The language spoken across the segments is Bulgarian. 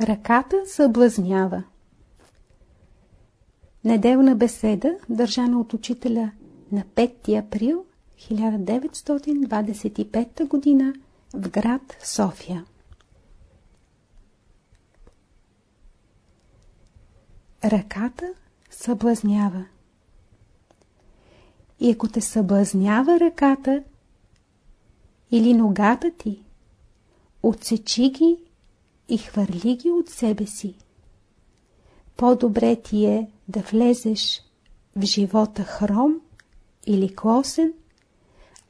Ръката съблазнява. Неделна беседа, държана от учителя на 5 април 1925 г. в град София. Ръката съблазнява. И ако те съблазнява ръката или ногата ти, отсечи ги и хвърли ги от себе си. По-добре ти е да влезеш в живота хром или косен,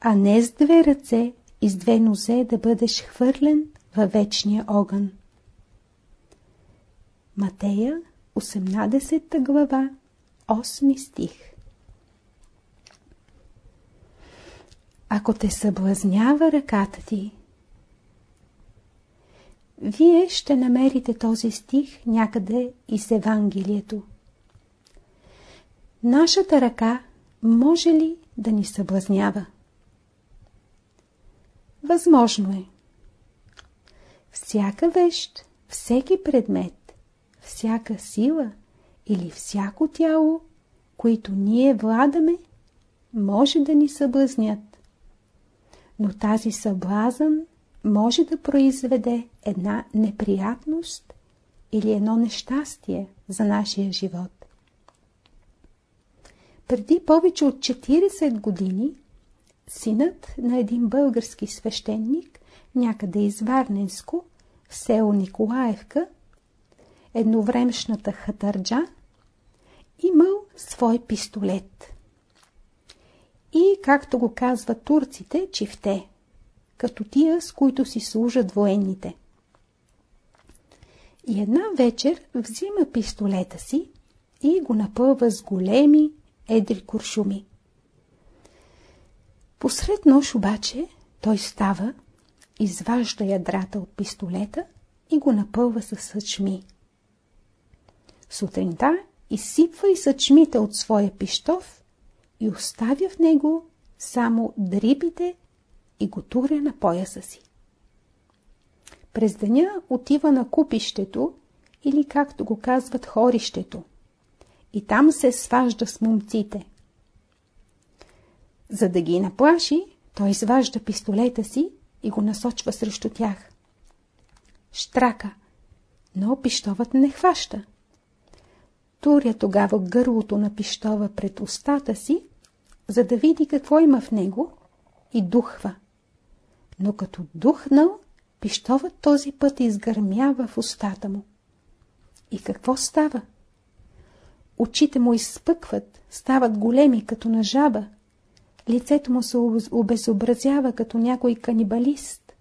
а не с две ръце и с две нозе да бъдеш хвърлен във вечния огън. Матея, 18 глава, 8 стих Ако те съблазнява ръката ти, вие ще намерите този стих някъде из Евангелието. Нашата ръка може ли да ни съблазнява? Възможно е. Всяка вещ, всеки предмет, всяка сила или всяко тяло, които ние владаме, може да ни съблазнят. Но тази съблазън може да произведе една неприятност или едно нещастие за нашия живот. Преди повече от 40 години синът на един български свещеник някъде из Варненско, в село Николаевка, едновремшната хатърджа, имал свой пистолет. И, както го казват турците, чифте като тия, с които си служат военните. И една вечер взима пистолета си и го напълва с големи, едри куршуми. Посред нощ обаче той става, изважда ядрата от пистолета и го напълва с съчми. Сутринта изсипва и съчмите от своя пищов и оставя в него само дрибите и го туря на пояса си. През деня отива на купището или както го казват хорището и там се сважда с момците. За да ги наплаши, той изважда пистолета си и го насочва срещу тях. Штрака, но пищовът не хваща. Туря тогава гърлото на пищова пред устата си, за да види какво има в него и духва но като духнал, пищовът този път изгърмява в устата му. И какво става? Очите му изпъкват, стават големи като на жаба. Лицето му се обезобразява като някой канибалист.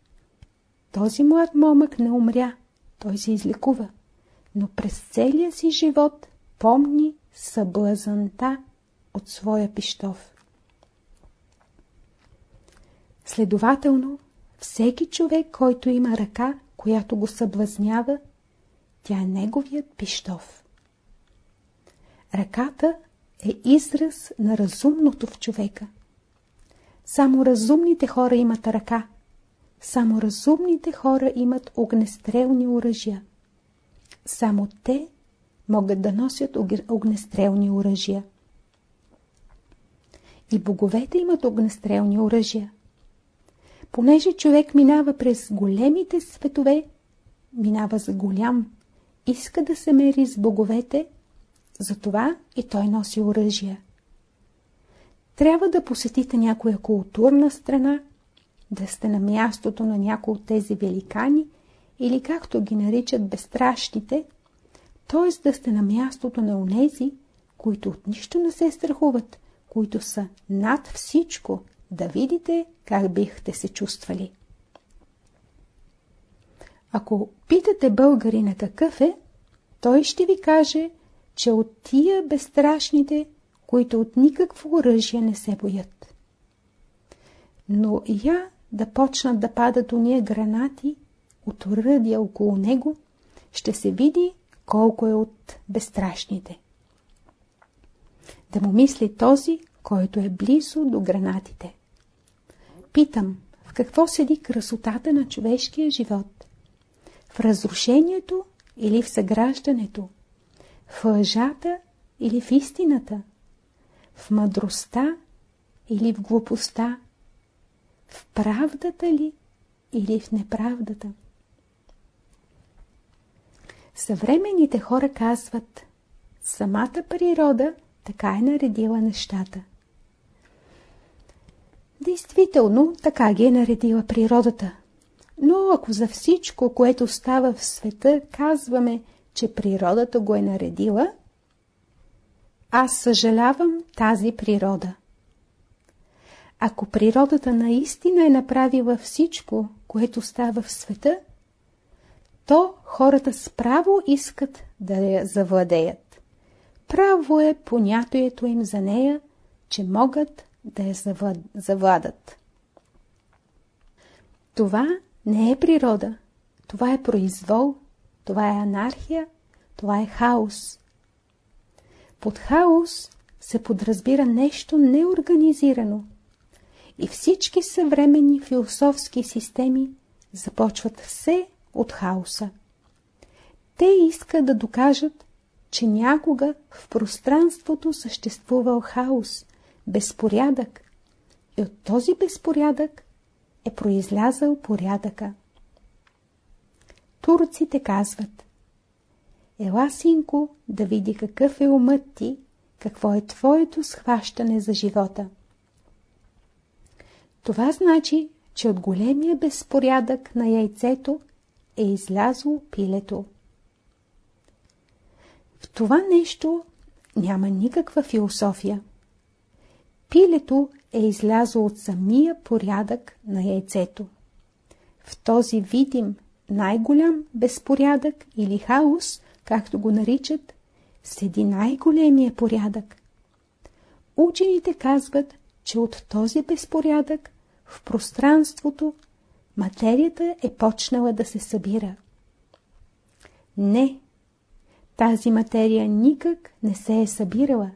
Този млад момък не умря, той се излекува, но през целия си живот помни съблазанта от своя пищов. Следователно, всеки човек, който има ръка, която го съблазнява, тя е неговият пищов. Ръката е израз на разумното в човека. Само разумните хора имат ръка. Само разумните хора имат огнестрелни оръжия. Само те могат да носят огнестрелни оръжия. И боговете имат огнестрелни оръжия. Понеже човек минава през големите светове, минава за голям, иска да се мери с боговете, затова и той носи оръжия. Трябва да посетите някоя културна страна, да сте на мястото на някои от тези великани или както ги наричат безстрашните, т.е. да сте на мястото на онези, които от нищо не се страхуват, които са над всичко, да видите как бихте се чувствали. Ако питате българина какъв е, той ще ви каже, че от тия безстрашните, които от никакво оръжие не се боят. Но я да почнат да падат уния гранати от оръдия около него, ще се види колко е от безстрашните. Да му мисли този, който е близо до гранатите. Питам, в какво седи красотата на човешкия живот? В разрушението или в съграждането, в лъжата или в истината, в мъдростта или в глупостта, в правдата ли или в неправдата. Съвременните хора казват, самата природа така е наредила нещата. Действително, така ги е наредила природата. Но ако за всичко, което става в света, казваме, че природата го е наредила, аз съжалявам тази природа. Ако природата наистина е направила всичко, което става в света, то хората справо искат да я завладеят. Право е понятието им за нея, че могат да я завладат. Това не е природа, това е произвол, това е анархия, това е хаос. Под хаос се подразбира нещо неорганизирано. И всички съвременни философски системи започват все от хаоса. Те искат да докажат, че някога в пространството съществувал хаос, безпорядък и от този безпорядък е произлязал порядъка. Турците казват Ела, синко, да види какъв е умът ти, какво е твоето схващане за живота. Това значи, че от големия безпорядък на яйцето е излязло пилето. В това нещо няма никаква философия. Пилето е излязло от самия порядък на яйцето. В този видим най-голям безпорядък или хаос, както го наричат, седи най-големия порядък. Учените казват, че от този безпорядък в пространството материята е почнала да се събира. Не, тази материя никак не се е събирала.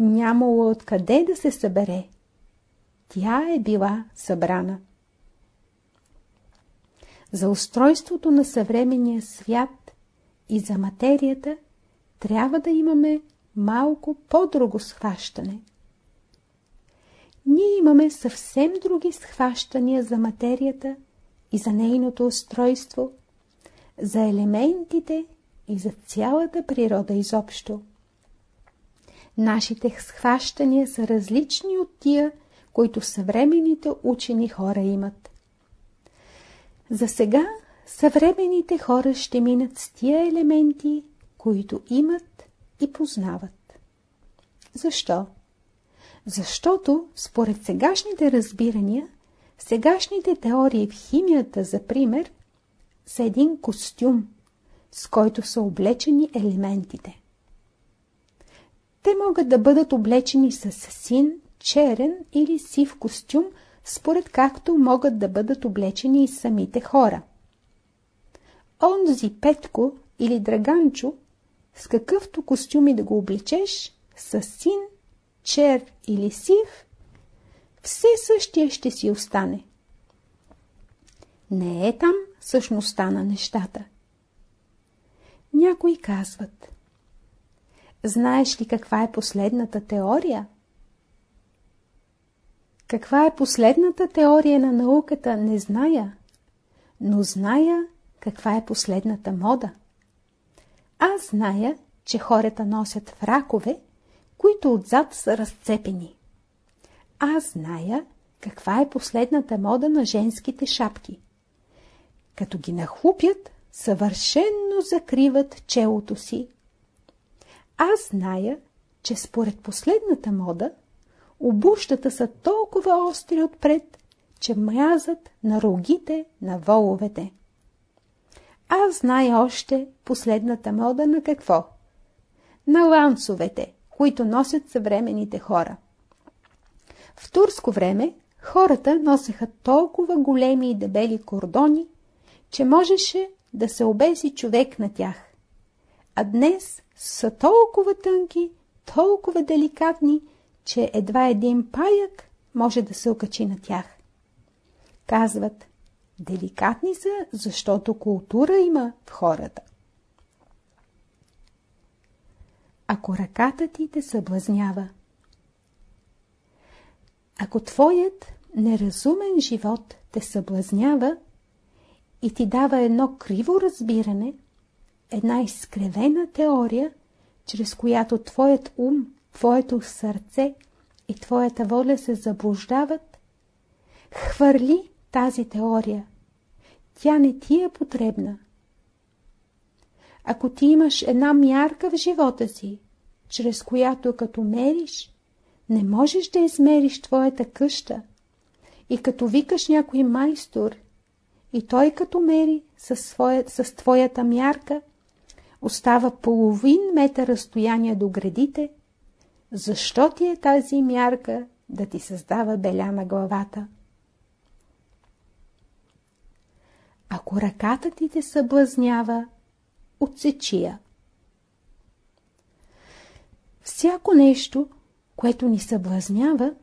Нямало откъде да се събере. Тя е била събрана. За устройството на съвременния свят и за материята трябва да имаме малко по-друго схващане. Ние имаме съвсем други схващания за материята и за нейното устройство, за елементите и за цялата природа изобщо. Нашите схващания са различни от тия, които съвременните учени хора имат. За сега съвременните хора ще минат с тия елементи, които имат и познават. Защо? Защото според сегашните разбирания, сегашните теории в химията, за пример, са един костюм, с който са облечени елементите. Те могат да бъдат облечени с син, черен или сив костюм, според както могат да бъдат облечени и самите хора. Онзи Петко или Драганчо, с какъвто костюм и да го облечеш, с син, чер или сив, все същия ще си остане. Не е там същността на нещата. Някои казват Знаеш ли каква е последната теория? Каква е последната теория на науката, не зная, но зная каква е последната мода. Аз зная, че хората носят фракове, които отзад са разцепени. Аз зная каква е последната мода на женските шапки. Като ги нахлупят, съвършенно закриват челото си. Аз зная, че според последната мода, обущата са толкова остри отпред, че мязат на рогите на воловете. Аз зная още последната мода на какво? На лансовете, които носят съвременните хора. В турско време хората носеха толкова големи и дебели кордони, че можеше да се обеси човек на тях. А днес са толкова тънки, толкова деликатни, че едва един паяк може да се окачи на тях. Казват, деликатни са, защото култура има в хората. Ако ръката ти те съблазнява, ако твоят неразумен живот те съблазнява и ти дава едно криво разбиране – една изкривена теория, чрез която твоят ум, твоето сърце и твоята воля се заблуждават, хвърли тази теория. Тя не ти е потребна. Ако ти имаш една мярка в живота си, чрез която като мериш, не можеш да измериш твоята къща, и като викаш някой майстор, и той като мери със, своя, с твоята мярка, остава половин метър разстояние до градите, защо ти е тази мярка да ти създава беля на главата? Ако ръката ти те съблазнява, отсечи я. Всяко нещо, което ни съблазнява,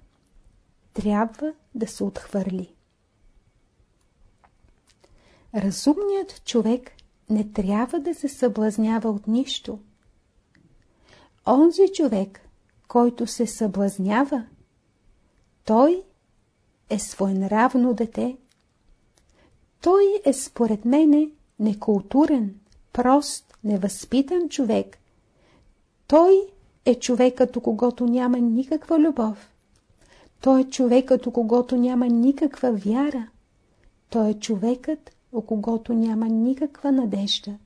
трябва да се отхвърли. Разумният човек не трябва да се съблазнява от нищо. Онзи човек, който се съблазнява, той е своенравно дете. Той е според мене некултурен, прост, невъзпитан човек. Той е човекът, у когото няма никаква любов. Той е човекът, у когото няма никаква вяра. Той е човекът, у когото няма никаква надежда.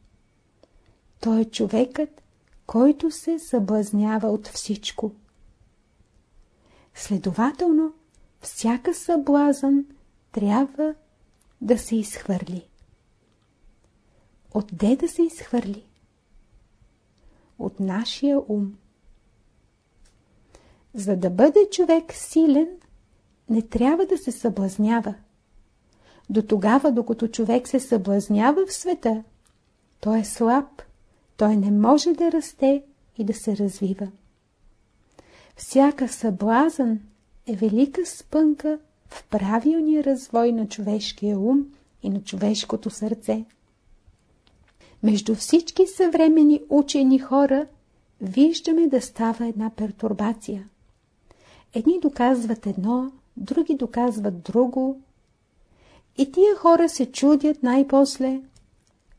Той е човекът, който се съблазнява от всичко. Следователно, всяка съблазън трябва да се изхвърли. Отде да се изхвърли? От нашия ум. За да бъде човек силен, не трябва да се съблазнява. До тогава, докато човек се съблазнява в света, той е слаб, той не може да расте и да се развива. Всяка съблазън е велика спънка в правилния развой на човешкия ум и на човешкото сърце. Между всички съвремени учени хора виждаме да става една пертурбация. Едни доказват едно, други доказват друго. И тия хора се чудят най-после.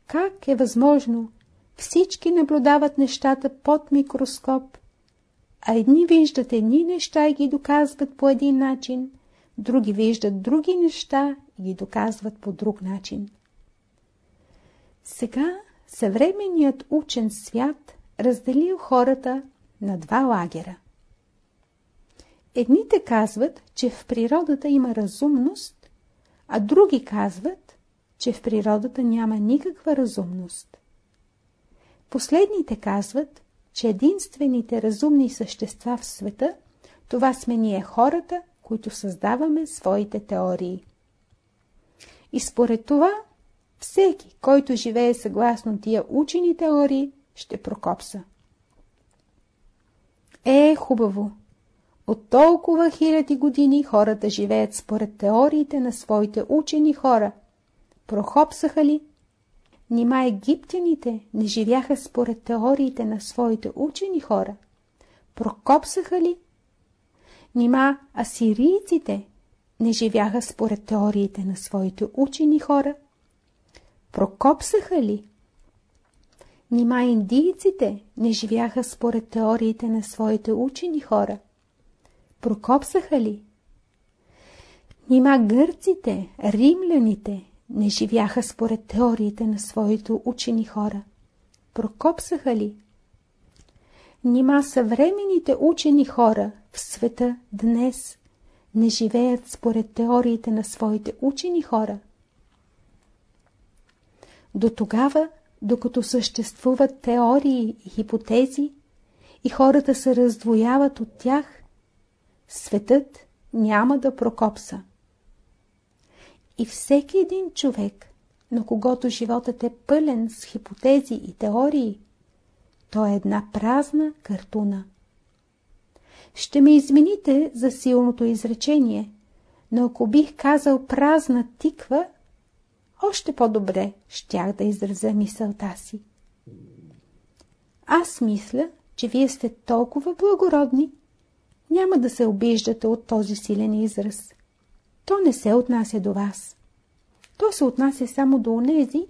Как е възможно? Всички наблюдават нещата под микроскоп, а едни виждат едни неща и ги доказват по един начин, други виждат други неща и ги доказват по друг начин. Сега съвременният учен свят разделил хората на два лагера. Едните казват, че в природата има разумност, а други казват, че в природата няма никаква разумност. Последните казват, че единствените разумни същества в света, това сме ние хората, които създаваме своите теории. И според това, всеки, който живее съгласно тия учени теории, ще прокопса. Е, хубаво! От толкова хиляди години хората живеят според теориите на своите учени хора. Прохопсаха ли? Нима египтяните не живяха според теориите на своите учени хора? Прокопсаха ли? Нима асирийците не живяха според теориите на своите учени хора? Прокопсаха ли? Нима индийците не живяха според теориите на своите учени хора? Прокопсаха ли? Нима гърците, римляните не живяха според теориите на своите учени хора? Прокопсаха ли? Нима съвременните учени хора в света днес не живеят според теориите на своите учени хора? До тогава, докато съществуват теории и хипотези и хората се раздвояват от тях, светът няма да прокопса. И всеки един човек, на когото животът е пълен с хипотези и теории, той е една празна картуна. Ще ме измените за силното изречение, но ако бих казал празна тиква, още по-добре щях да изразя мисълта си. Аз мисля, че вие сте толкова благородни, няма да се обиждате от този силен израз. То не се отнася до вас. То се отнася само до онези,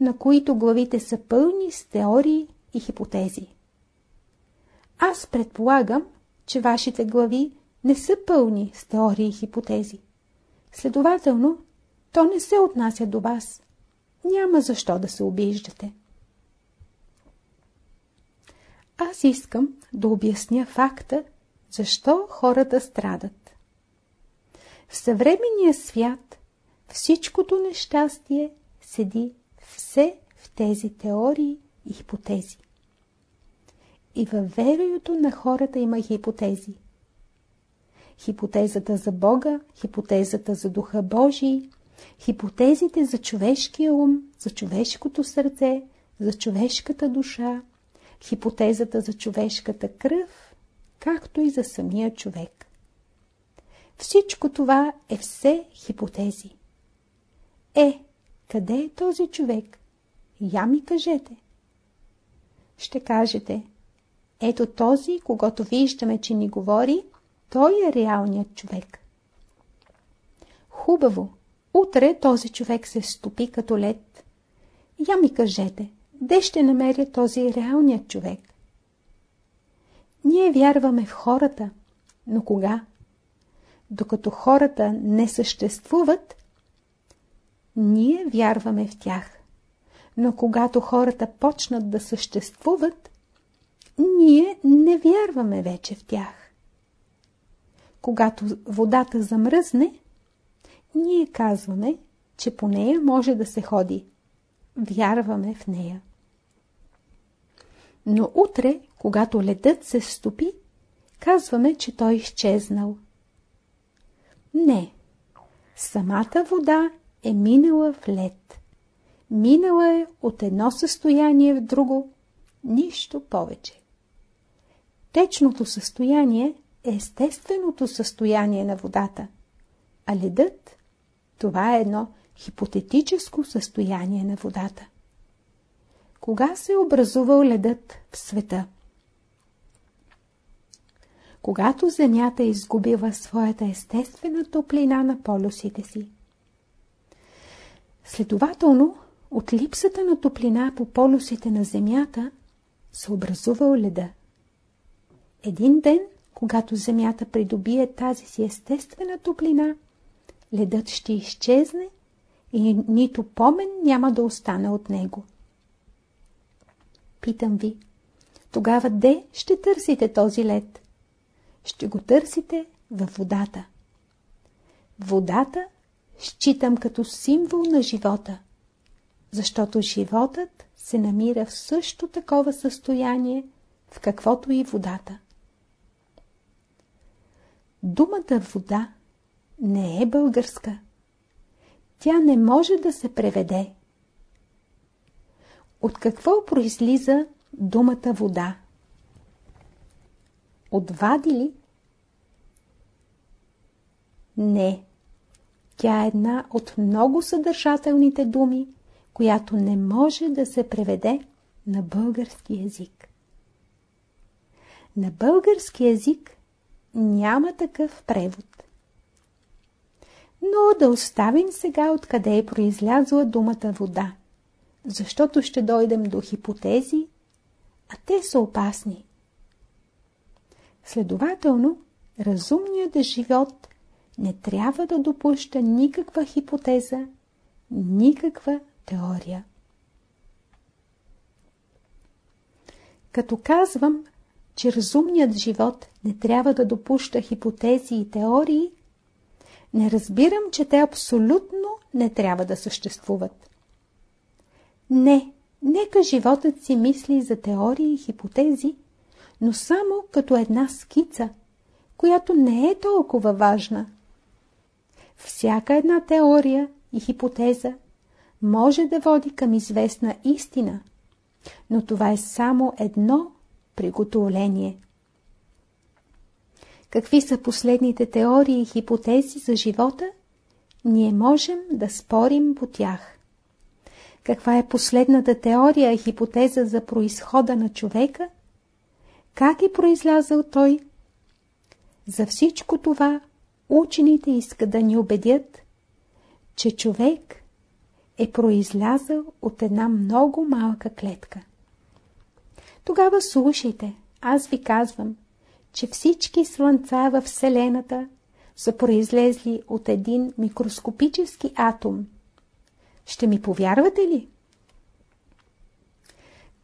на които главите са пълни с теории и хипотези. Аз предполагам, че вашите глави не са пълни с теории и хипотези. Следователно, то не се отнася до вас. Няма защо да се обиждате. Аз искам да обясня факта, защо хората страдат. В съвременния свят всичкото нещастие седи все в тези теории и хипотези. И във верою на хората има хипотези. Хипотезата за Бога, хипотезата за Духа Божий, хипотезите за човешкия ум, за човешкото сърце, за човешката душа, хипотезата за човешката кръв, както и за самия човек. Всичко това е все хипотези. Е, къде е този човек? Я ми кажете. Ще кажете, ето този, когато виждаме, че ни говори, той е реалният човек. Хубаво, утре този човек се стопи като лед. Я ми кажете, де ще намеря този реалният човек? Ние вярваме в хората, но кога? Докато хората не съществуват, ние вярваме в тях. Но когато хората почнат да съществуват, ние не вярваме вече в тях. Когато водата замръзне, ние казваме, че по нея може да се ходи. Вярваме в нея. Но утре, когато ледът се стопи, казваме, че той е изчезнал. Не. Самата вода е минала в лед. Минала е от едно състояние в друго, нищо повече. Течното състояние е естественото състояние на водата, а ледът – това е едно хипотетическо състояние на водата. Кога се е образувал ледът в света? Когато Земята изгубила своята естествена топлина на полюсите си. Следователно, от липсата на топлина по полюсите на Земята се образувал леда. Един ден, когато Земята придобие тази си естествена топлина, ледът ще изчезне и нито помен няма да остане от него. Питам ви, тогава де ще търсите този лед? Ще го търсите във водата. Водата считам като символ на живота, защото животът се намира в също такова състояние, в каквото и водата. Думата вода не е българска. Тя не може да се преведе. От какво произлиза думата вода? От вади ли? Не. Тя е една от много съдържателните думи, която не може да се преведе на български язик. На български язик няма такъв превод. Но да оставим сега откъде е произлязла думата вода, защото ще дойдем до хипотези, а те са опасни. Следователно, разумният живот не трябва да допуща никаква хипотеза, никаква теория. Като казвам, че разумният живот не трябва да допуща хипотези и теории, не разбирам, че те абсолютно не трябва да съществуват. Не, нека животът си мисли за теории и хипотези, но само като една скица, която не е толкова важна. Всяка една теория и хипотеза може да води към известна истина, но това е само едно приготовление. Какви са последните теории и хипотези за живота? Ние можем да спорим по тях. Каква е последната теория и хипотеза за происхода на човека? Как е произлязал той? За всичко това учените искат да ни убедят, че човек е произлязал от една много малка клетка. Тогава слушайте, аз ви казвам, че всички слънца в Вселената са произлезли от един микроскопически атом. Ще ми повярвате ли?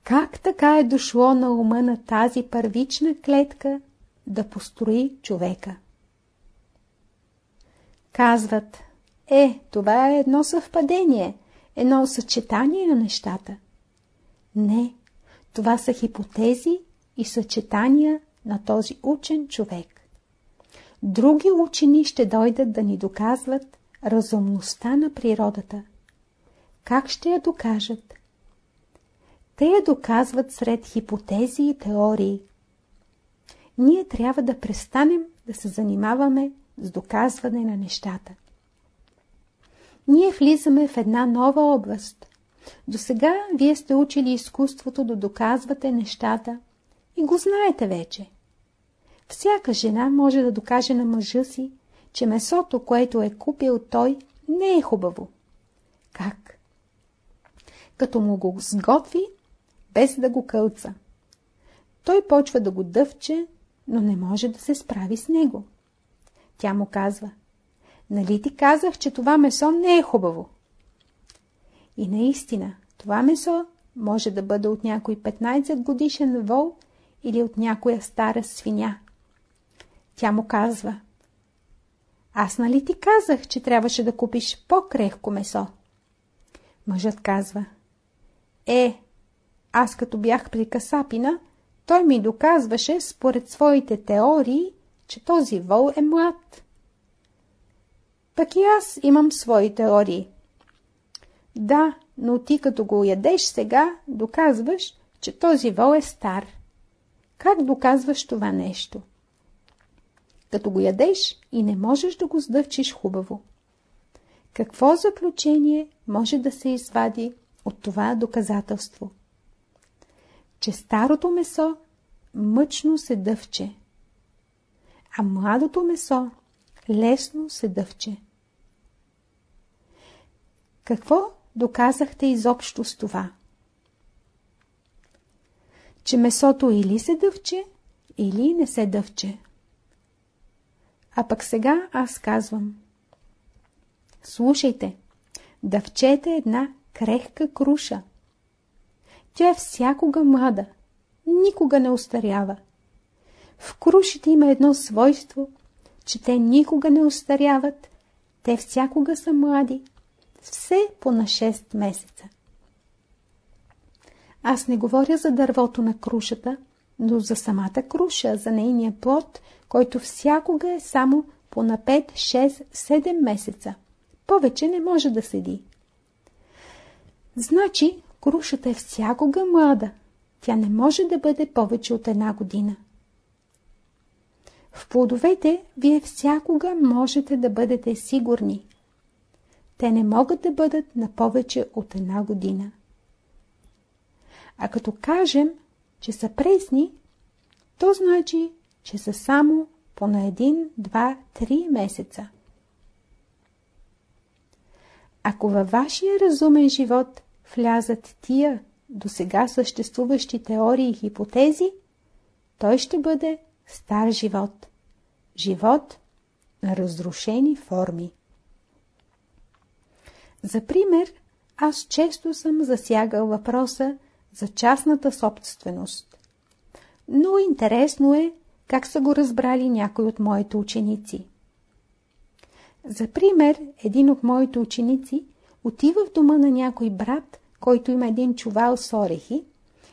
Как така е дошло на ума на тази първична клетка да построи човека? Казват, е, това е едно съвпадение, едно съчетание на нещата. Не, това са хипотези и съчетания на този учен човек. Други учени ще дойдат да ни доказват разумността на природата. Как ще я докажат? Те я доказват сред хипотези и теории. Ние трябва да престанем да се занимаваме с доказване на нещата. Ние влизаме в една нова област. До сега вие сте учили изкуството да доказвате нещата и го знаете вече. Всяка жена може да докаже на мъжа си, че месото, което е купил той, не е хубаво. Как? Като му го сготви, без да го кълца. Той почва да го дъвче, но не може да се справи с него. Тя му казва, нали ти казах, че това месо не е хубаво? И наистина, това месо може да бъде от някой 15 годишен вол или от някоя стара свиня. Тя му казва, аз нали ти казах, че трябваше да купиш по-крехко месо? Мъжът казва, е, аз като бях при Касапина, той ми доказваше според своите теории, че този вол е млад. Пък и аз имам свои теории. Да, но ти като го ядеш сега, доказваш, че този вол е стар. Как доказваш това нещо? Като го ядеш и не можеш да го сдъвчиш хубаво. Какво заключение може да се извади от това доказателство? Че старото месо мъчно се дъвче, а младото месо лесно се дъвче. Какво доказахте изобщо с това? Че месото или се дъвче, или не се дъвче. А пък сега аз казвам. Слушайте, дъвчете една крехка круша. Тя е всякога млада, никога не устарява. В крушите има едно свойство, че те никога не устаряват, те всякога са млади, все по на 6 месеца. Аз не говоря за дървото на крушата, но за самата круша, за нейния плод, който всякога е само по на 5, 6, 7 месеца. Повече не може да седи. Значи, крушата е всякога млада. Тя не може да бъде повече от една година. В плодовете вие всякога можете да бъдете сигурни. Те не могат да бъдат на повече от една година. А като кажем, че са пресни, то значи, че са само по на един, два, три месеца. Ако във вашия разумен живот влязат тия до сега съществуващи теории и хипотези, той ще бъде стар живот. Живот на разрушени форми. За пример, аз често съм засягал въпроса за частната собственост. Но интересно е как са го разбрали някои от моите ученици. За пример, един от моите ученици отива в дома на някой брат, който има един чувал с орехи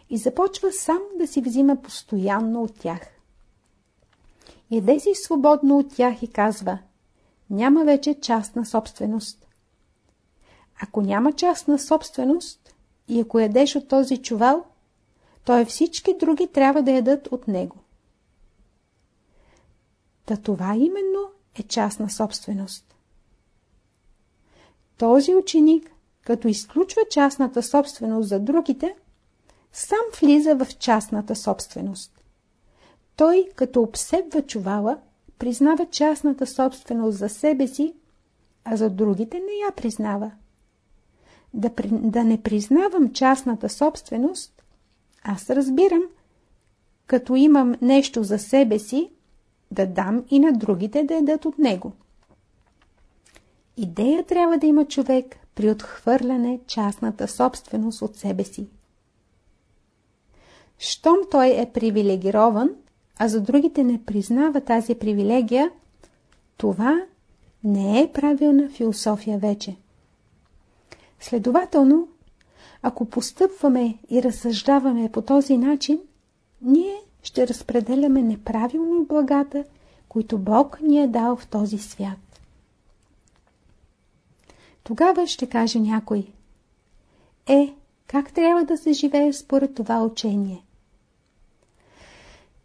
и започва сам да си взима постоянно от тях. Еде си свободно от тях и казва, няма вече частна собственост. Ако няма частна собственост и ако ядеш от този чувал, то всички други трябва да ядат от него. Та това именно е частна собственост. Този ученик, като изключва частната собственост за другите, сам влиза в частната собственост. той, като обсебва чувала, признава частната собственост за себе си, а за другите не я признава. Да, да не признавам частната собственост, аз разбирам, като имам нещо за себе си, да дам и на другите да едат от него. Идея трябва да има човек при отхвърляне частната собственост от себе си. Щом той е привилегирован, а за другите не признава тази привилегия, това не е правилна философия вече. Следователно, ако постъпваме и разсъждаваме по този начин, ние ще разпределяме неправилно благата, които Бог ни е дал в този свят. Тогава ще каже някой. Е, как трябва да се живее според това учение?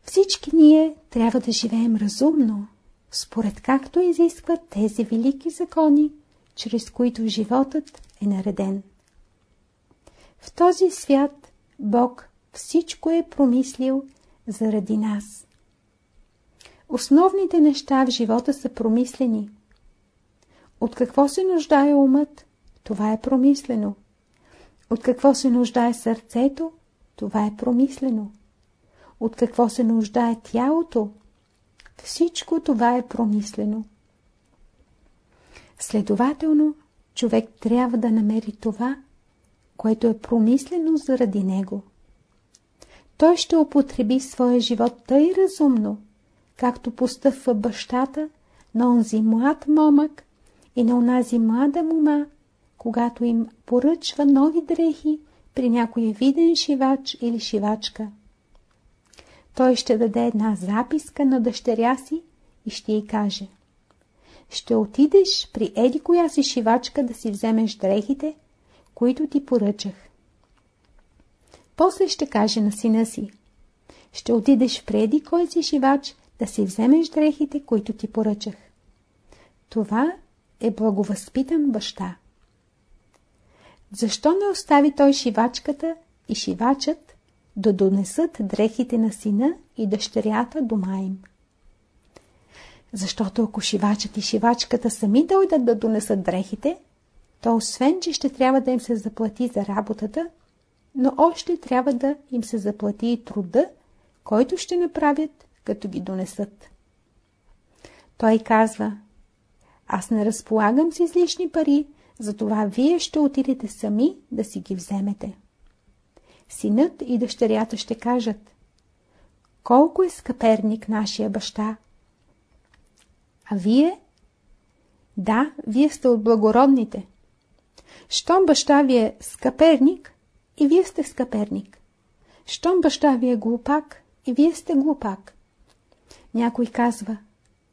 Всички ние трябва да живеем разумно, според както изискват тези велики закони, чрез които животът е нареден. В този свят Бог всичко е промислил заради нас. Основните неща в живота са промислени. От какво се нуждае умът? Това е промислено. От какво се нуждае сърцето? Това е промислено. От какво се нуждае тялото? Всичко това е промислено. Следователно, човек трябва да намери това, което е промислено заради него. Той ще употреби своя живот тъй разумно, както постъпва бащата на онзи млад момък и на онази млада мума, когато им поръчва нови дрехи при някой виден шивач или шивачка. Той ще даде една записка на дъщеря си и ще й каже Ще отидеш при еди коя си шивачка да си вземеш дрехите, които ти поръчах. После ще каже на сина си Ще отидеш преди кой си шивач да си вземеш дрехите, които ти поръчах. Това е благовъзпитан баща. Защо не остави той шивачката и шивачът да донесат дрехите на сина и дъщерята дома им? Защото ако шивачът и шивачката сами дойдат да донесат дрехите, то освен, че ще трябва да им се заплати за работата, но още трябва да им се заплати и труда, който ще направят, като ги донесат. Той казва, аз не разполагам с излишни пари, затова вие ще отидете сами да си ги вземете. Синът и дъщерята ще кажат, колко е скъперник нашия баща. А вие? Да, вие сте от благородните. Щом баща ви е скъперник, и вие сте скъперник. Щом баща ви е глупак, и вие сте глупак. Някой казва,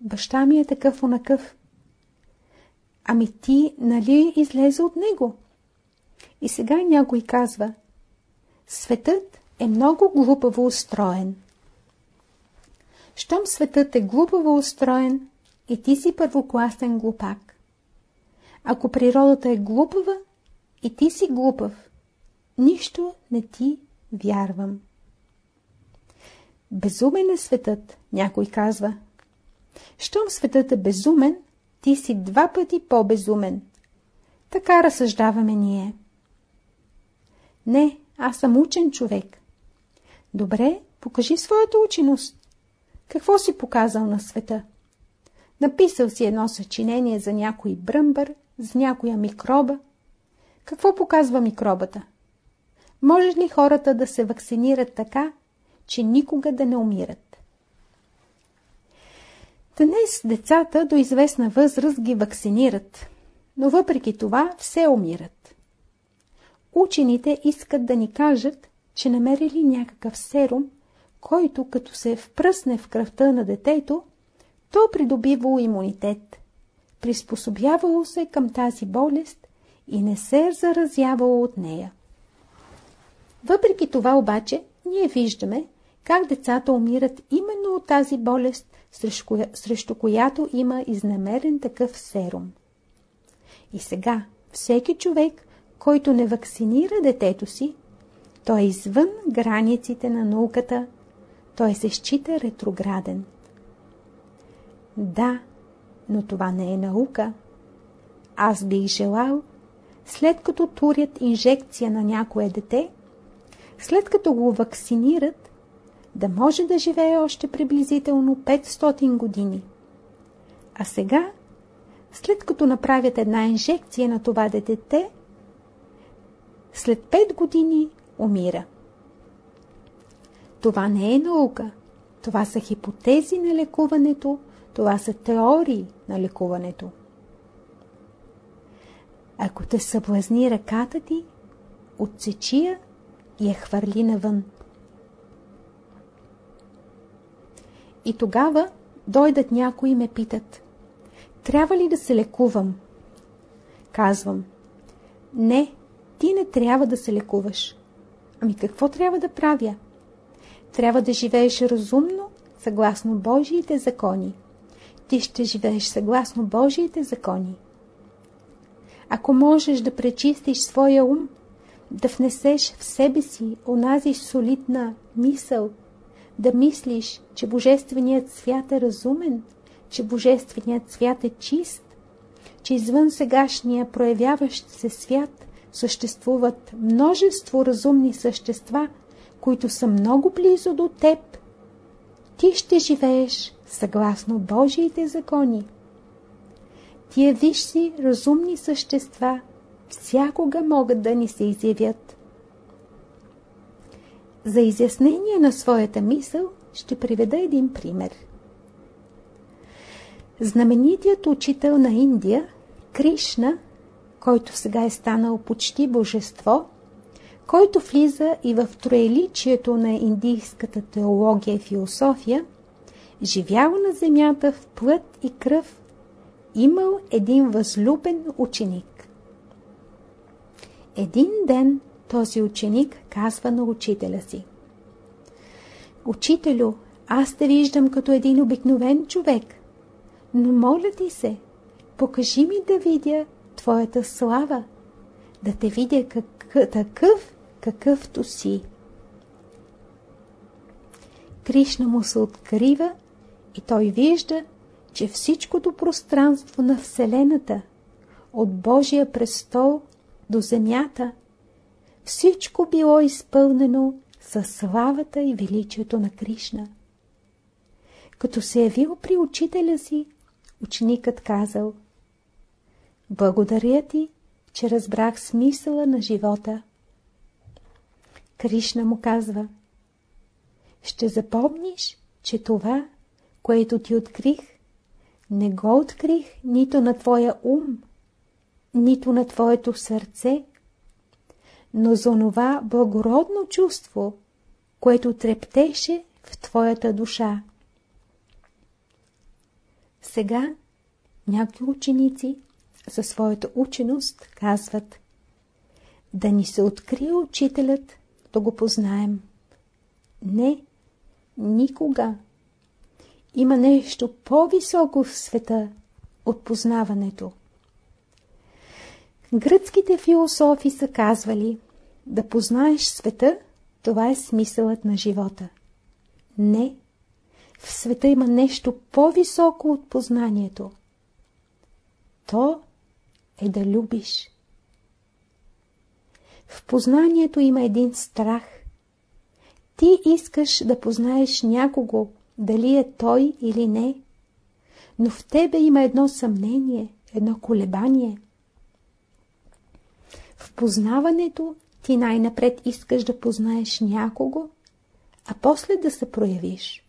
баща ми е такъв онакъв. Ами ти, нали излезе от него? И сега някой казва, светът е много глупаво устроен. Щом светът е глупаво устроен, и ти си първокласен глупак. Ако природата е глупава, и ти си глупав, нищо не ти вярвам. Безумен е светът, някой казва. Щом светът е безумен, ти си два пъти по-безумен. Така разсъждаваме ние. Не, аз съм учен човек. Добре, покажи своята ученост. Какво си показал на света? Написал си едно съчинение за някой бръмбър, за някоя микроба. Какво показва микробата? Може ли хората да се вакцинират така, че никога да не умират? Днес децата до известна възраст ги вакцинират, но въпреки това все умират. Учените искат да ни кажат, че намерили някакъв серум, който като се впръсне в кръвта на детето, то придобивало имунитет, приспособявало се към тази болест и не се заразявало от нея. Въпреки това обаче, ние виждаме как децата умират именно от тази болест, срещу, коя, срещу която има изнамерен такъв серум. И сега, всеки човек, който не вакцинира детето си, той е извън границите на науката, той се счита ретрограден. Да, но това не е наука. Аз бих желал, след като турят инжекция на някое дете, след като го вакцинират, да може да живее още приблизително 500 години. А сега, след като направят една инжекция на това дете, след 5 години умира. Това не е наука. Това са хипотези на лекуването, това са теории на лекуването. Ако те съблазни ръката ти, отсечи я и я хвърли навън. И тогава дойдат някои и ме питат, трябва ли да се лекувам? Казвам, не, ти не трябва да се лекуваш. Ами какво трябва да правя? Трябва да живееш разумно, съгласно Божиите закони. Ти ще живееш съгласно Божиите закони. Ако можеш да пречистиш своя ум, да внесеш в себе си онази солидна мисъл, да мислиш, че Божественият свят е разумен, че Божественият свят е чист, че извън сегашния проявяващ се свят съществуват множество разумни същества, които са много близо до теб, ти ще живееш съгласно Божиите закони. Тия висши разумни същества всякога могат да ни се изявят. За изяснение на своята мисъл ще приведа един пример. Знаменитият учител на Индия, Кришна, който сега е станал почти божество, който влиза и в троеличието на индийската теология и философия, живял на земята в плът и кръв, имал един възлюбен ученик. Един ден този ученик казва на учителя си. Учителю, аз те виждам като един обикновен човек, но моля ти се, покажи ми да видя твоята слава, да те видя как, такъв, какъвто си. Кришна му се открива и той вижда, че всичкото пространство на Вселената, от Божия престол до земята, всичко било изпълнено със славата и величието на Кришна. Като се явил при учителя си, ученикът казал Благодаря ти, че разбрах смисъла на живота. Кришна му казва Ще запомниш, че това, което ти открих, не го открих нито на твоя ум, нито на твоето сърце, но за онова благородно чувство, което трептеше в твоята душа. Сега някои ученици за своята ученост казват да ни се открие учителят, да го познаем. Не, никога. Има нещо по-високо в света от познаването. Гръцките философи са казвали, да познаеш света, това е смисълът на живота. Не, в света има нещо по-високо от познанието. То е да любиш. В познанието има един страх. Ти искаш да познаеш някого, дали е той или не, но в тебе има едно съмнение, едно колебание – в познаването ти най-напред искаш да познаеш някого, а после да се проявиш.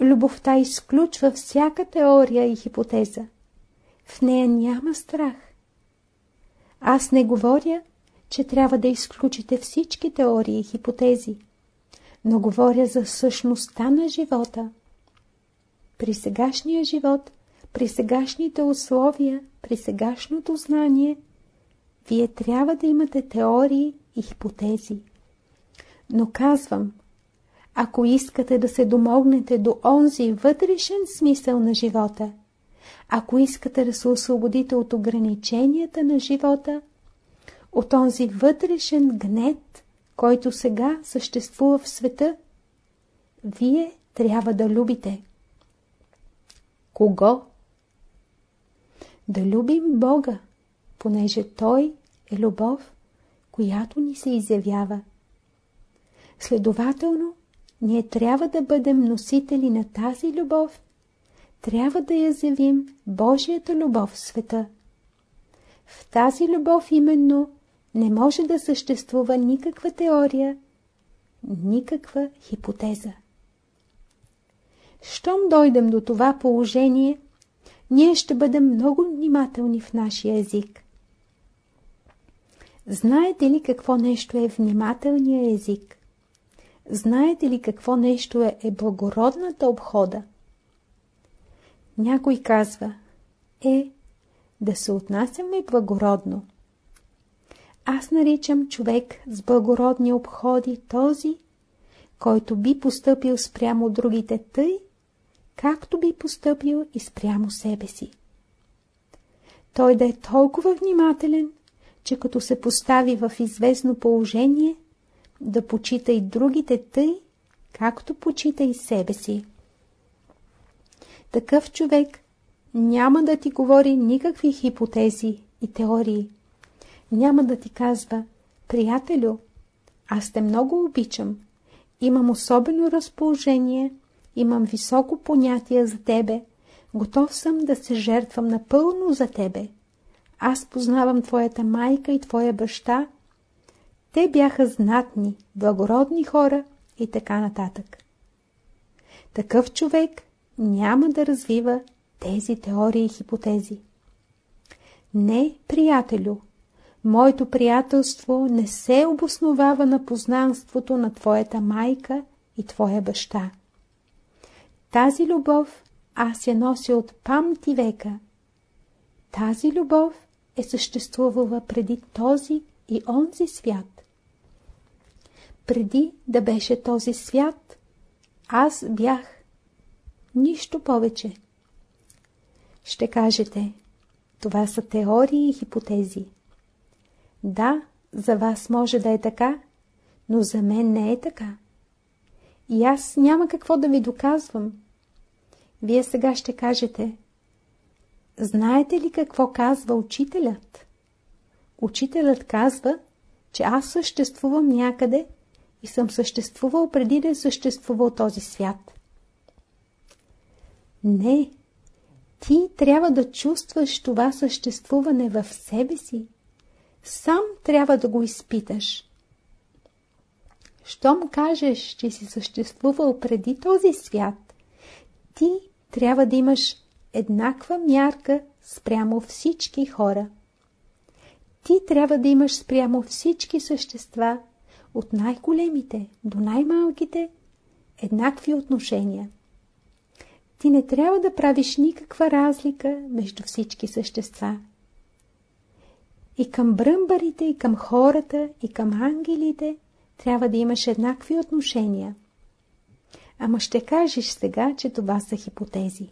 Любовта изключва всяка теория и хипотеза. В нея няма страх. Аз не говоря, че трябва да изключите всички теории и хипотези, но говоря за същността на живота. При сегашния живот, при сегашните условия, при сегашното знание – вие трябва да имате теории и хипотези. Но казвам, ако искате да се домогнете до онзи вътрешен смисъл на живота, ако искате да се освободите от ограниченията на живота, от онзи вътрешен гнет, който сега съществува в света, вие трябва да любите. Кого? Да любим Бога, понеже Той е любов, която ни се изявява. Следователно, ние трябва да бъдем носители на тази любов, трябва да я заявим Божията любов в света. В тази любов именно не може да съществува никаква теория, никаква хипотеза. Щом дойдем до това положение, ние ще бъдем много внимателни в нашия език. Знаете ли какво нещо е внимателният език? Знаете ли какво нещо е, е благородната обхода? Някой казва, е, да се отнасяме благородно. Аз наричам човек с благородни обходи този, който би постъпил спрямо другите тъй, както би постъпил и спрямо себе си. Той да е толкова внимателен, че като се постави в известно положение, да почита и другите тъй, както почита и себе си. Такъв човек няма да ти говори никакви хипотези и теории. Няма да ти казва, приятелю, аз те много обичам, имам особено разположение, имам високо понятие за тебе, готов съм да се жертвам напълно за тебе. Аз познавам твоята майка и твоя баща. Те бяха знатни, благородни хора и така нататък. Такъв човек няма да развива тези теории и хипотези. Не, приятелю, моето приятелство не се обосновава на познанството на твоята майка и твоя баща. Тази любов аз я нося от памти века. Тази любов е съществувала преди този и онзи свят. Преди да беше този свят, аз бях Нищо повече. Ще кажете, това са теории и хипотези. Да, за вас може да е така, но за мен не е така. И аз няма какво да ви доказвам. Вие сега ще кажете, знаете ли какво казва учителят? Учителят казва, че аз съществувам някъде и съм съществувал преди да е съществувал този свят. Не, ти трябва да чувстваш това съществуване в себе си. Сам трябва да го изпиташ. Щом кажеш, че си съществувал преди този свят, ти трябва да имаш еднаква мярка спрямо всички хора. Ти трябва да имаш спрямо всички същества, от най-големите до най-малките, еднакви отношения. Ти не трябва да правиш никаква разлика между всички същества. И към бръмбарите, и към хората, и към ангелите трябва да имаш еднакви отношения. Ама ще кажеш сега, че това са хипотези.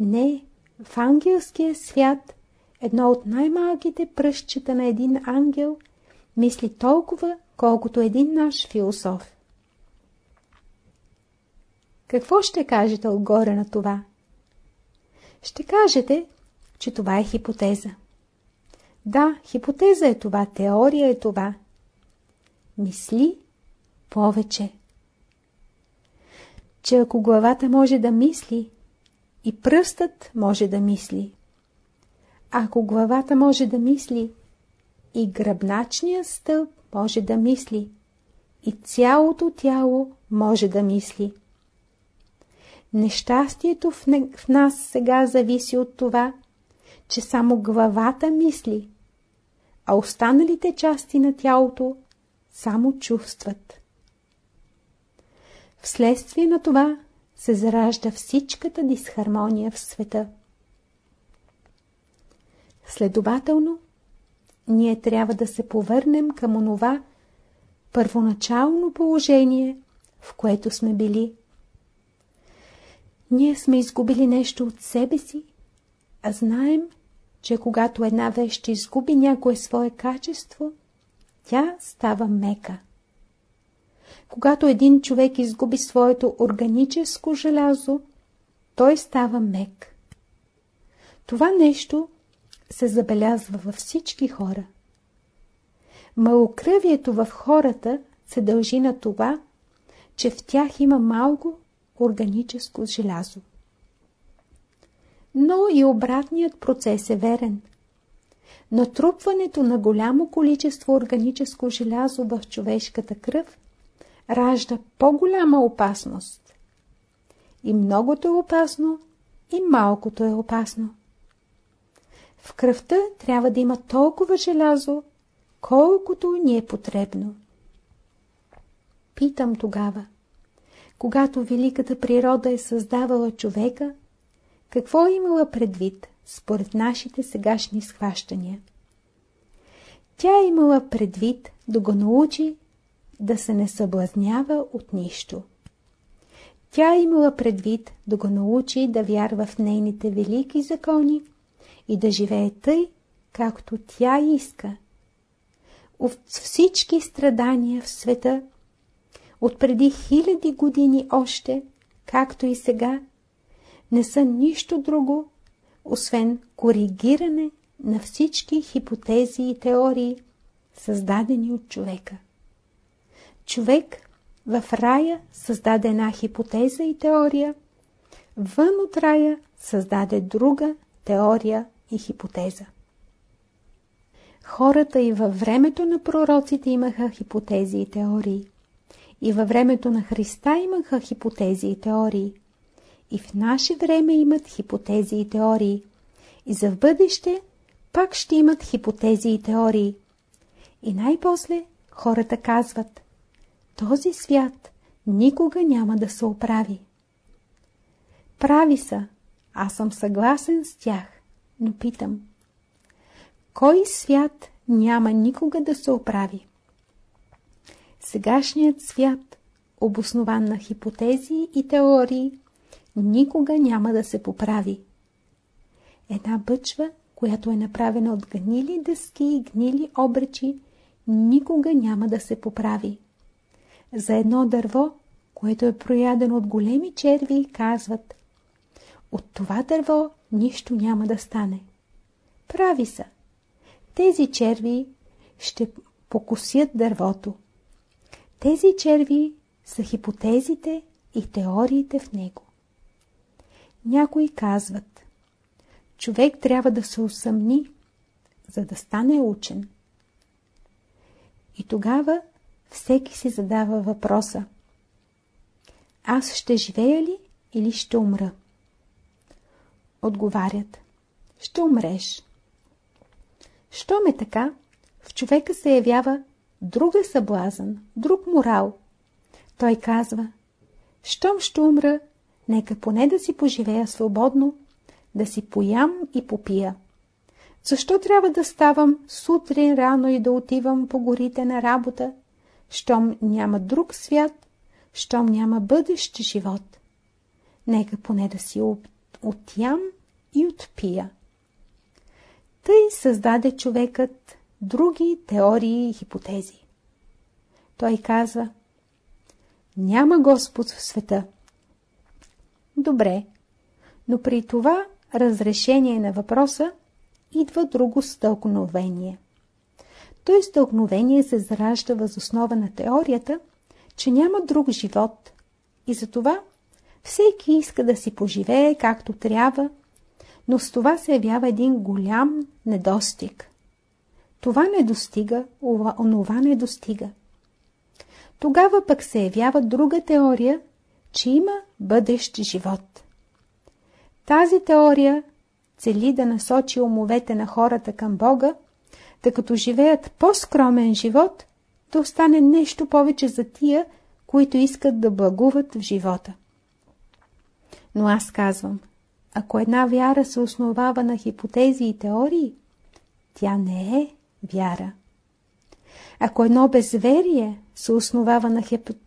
Не, в ангелския свят едно от най-малките пръщчета на един ангел мисли толкова, колкото един наш философ. Какво ще кажете отгоре на това? Ще кажете, че това е хипотеза. Да, хипотеза е това, теория е това. Мисли повече. Че ако главата може да мисли, и пръстът може да мисли. Ако главата може да мисли, и гръбначният стълб може да мисли, и цялото тяло може да мисли. Нещастието в, не, в нас сега зависи от това, че само главата мисли, а останалите части на тялото само чувстват. Вследствие на това се заражда всичката дисхармония в света. Следователно, ние трябва да се повърнем към онова първоначално положение, в което сме били. Ние сме изгубили нещо от себе си, а знаем, че когато една вещ изгуби някое свое качество, тя става мека. Когато един човек изгуби своето органическо желязо, той става мек. Това нещо се забелязва във всички хора. Малокръвието в хората се дължи на това, че в тях има малко органическо желязо. Но и обратният процес е верен. Натрупването на голямо количество органическо желязо в човешката кръв ражда по-голяма опасност. И многото е опасно, и малкото е опасно. В кръвта трябва да има толкова желязо, колкото ни е потребно. Питам тогава, когато великата природа е създавала човека, какво е имала предвид според нашите сегашни схващания? Тя е имала предвид да го научи да се не съблазнява от нищо. Тя имала предвид да го научи да вярва в нейните велики закони и да живее тъй, както тя иска. От всички страдания в света, от преди хиляди години още, както и сега, не са нищо друго, освен коригиране на всички хипотези и теории, създадени от човека. Човек в рая създаде една хипотеза и теория, вън от рая създаде друга теория и хипотеза. Хората и във времето на пророците имаха хипотези и теории. И във времето на Христа имаха хипотези и теории. И в наше време имат хипотези и теории. И за в бъдеще пак ще имат хипотези и теории. И най-после хората казват, този свят никога няма да се оправи. Прави са, аз съм съгласен с тях но питам. Кой свят няма никога да се оправи? Сегашният свят, обоснован на хипотези и теории, никога няма да се поправи. Една бъчва, която е направена от гнили дъски и гнили обречи, никога няма да се поправи. За едно дърво, което е проядено от големи черви, казват от това дърво нищо няма да стане. Прави са. Тези черви ще покусят дървото. Тези черви са хипотезите и теориите в него. Някои казват, човек трябва да се усъмни, за да стане учен. И тогава всеки си задава въпроса. Аз ще живея ли или ще умра? Отговарят. Ще умреш. Щом е така, в човека се явява друга съблазън, друг морал. Той казва, щом ще умра, нека поне да си поживея свободно, да си поям и попия. Защо трябва да ставам сутрин рано и да отивам по горите на работа, щом няма друг свят, щом няма бъдещ живот? Нека поне да си отям и отпия. Тъй създаде човекът други теории и хипотези. Той казва, няма Господ в света. Добре, но при това разрешение на въпроса идва друго стълкновение. Той стълкновение се заражда възоснова на теорията, че няма друг живот и затова всеки иска да си поживее както трябва но с това се явява един голям недостиг. Това не достига, онова не достига. Тогава пък се явява друга теория, че има бъдещ живот. Тази теория цели да насочи умовете на хората към Бога, да като живеят по-скромен живот, да остане нещо повече за тия, които искат да благуват в живота. Но аз казвам – ако една вяра се основава на хипотези и теории, тя не е вяра. Ако едно безверие се основава на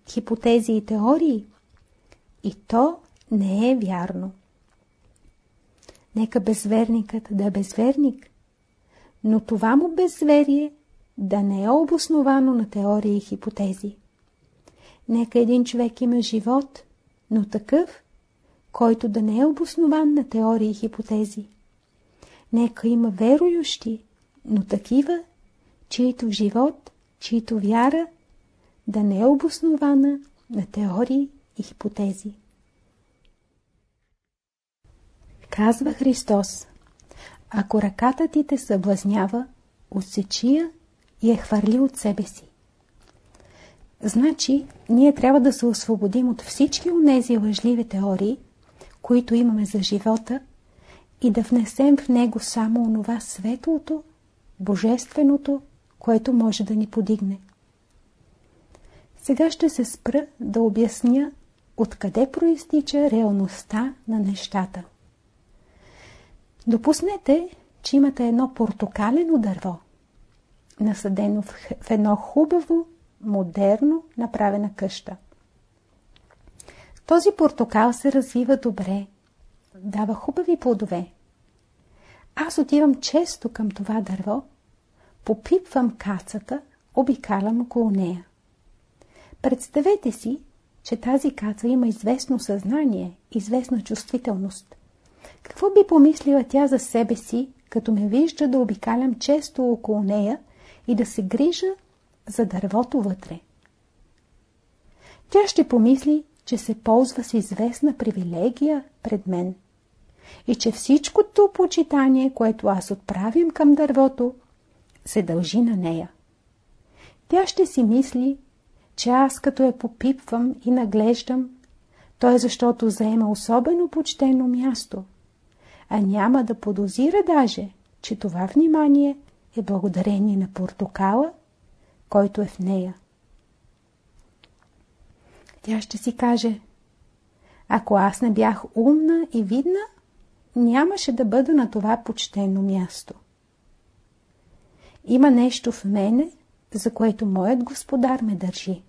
хипотези и теории, и то не е вярно. Нека безверникът да е безверник, но това му безверие да не е обосновано на теории и хипотези. Нека един човек има живот, но такъв, който да не е обоснован на теории и хипотези. Нека има верующи, но такива, чието живот, чието вяра да не е обоснована на теории и хипотези. Казва Христос, ако ръката ти те съблазнява, отсечи я и е хвърли от себе си. Значи, ние трябва да се освободим от всички онези лъжливи теории, които имаме за живота и да внесем в него само онова светлото, божественото, което може да ни подигне. Сега ще се спра да обясня откъде проистича реалността на нещата. Допуснете, че имате едно портокалено дърво, насъдено в едно хубаво, модерно направена къща. Този портокал се развива добре, дава хубави плодове. Аз отивам често към това дърво, попипвам кацата, обикалям около нея. Представете си, че тази каца има известно съзнание, известна чувствителност. Какво би помислила тя за себе си, като ме вижда да обикалям често около нея и да се грижа за дървото вътре? Тя ще помисли, че се ползва с известна привилегия пред мен и че всичкото почитание, което аз отправим към дървото, се дължи на нея. Тя ще си мисли, че аз като я попипвам и наглеждам, то е защото заема особено почтено място, а няма да подозира даже, че това внимание е благодарение на портокала, който е в нея. Тя ще си каже, ако аз не бях умна и видна, нямаше да бъда на това почтено място. Има нещо в мене, за което моят господар ме държи.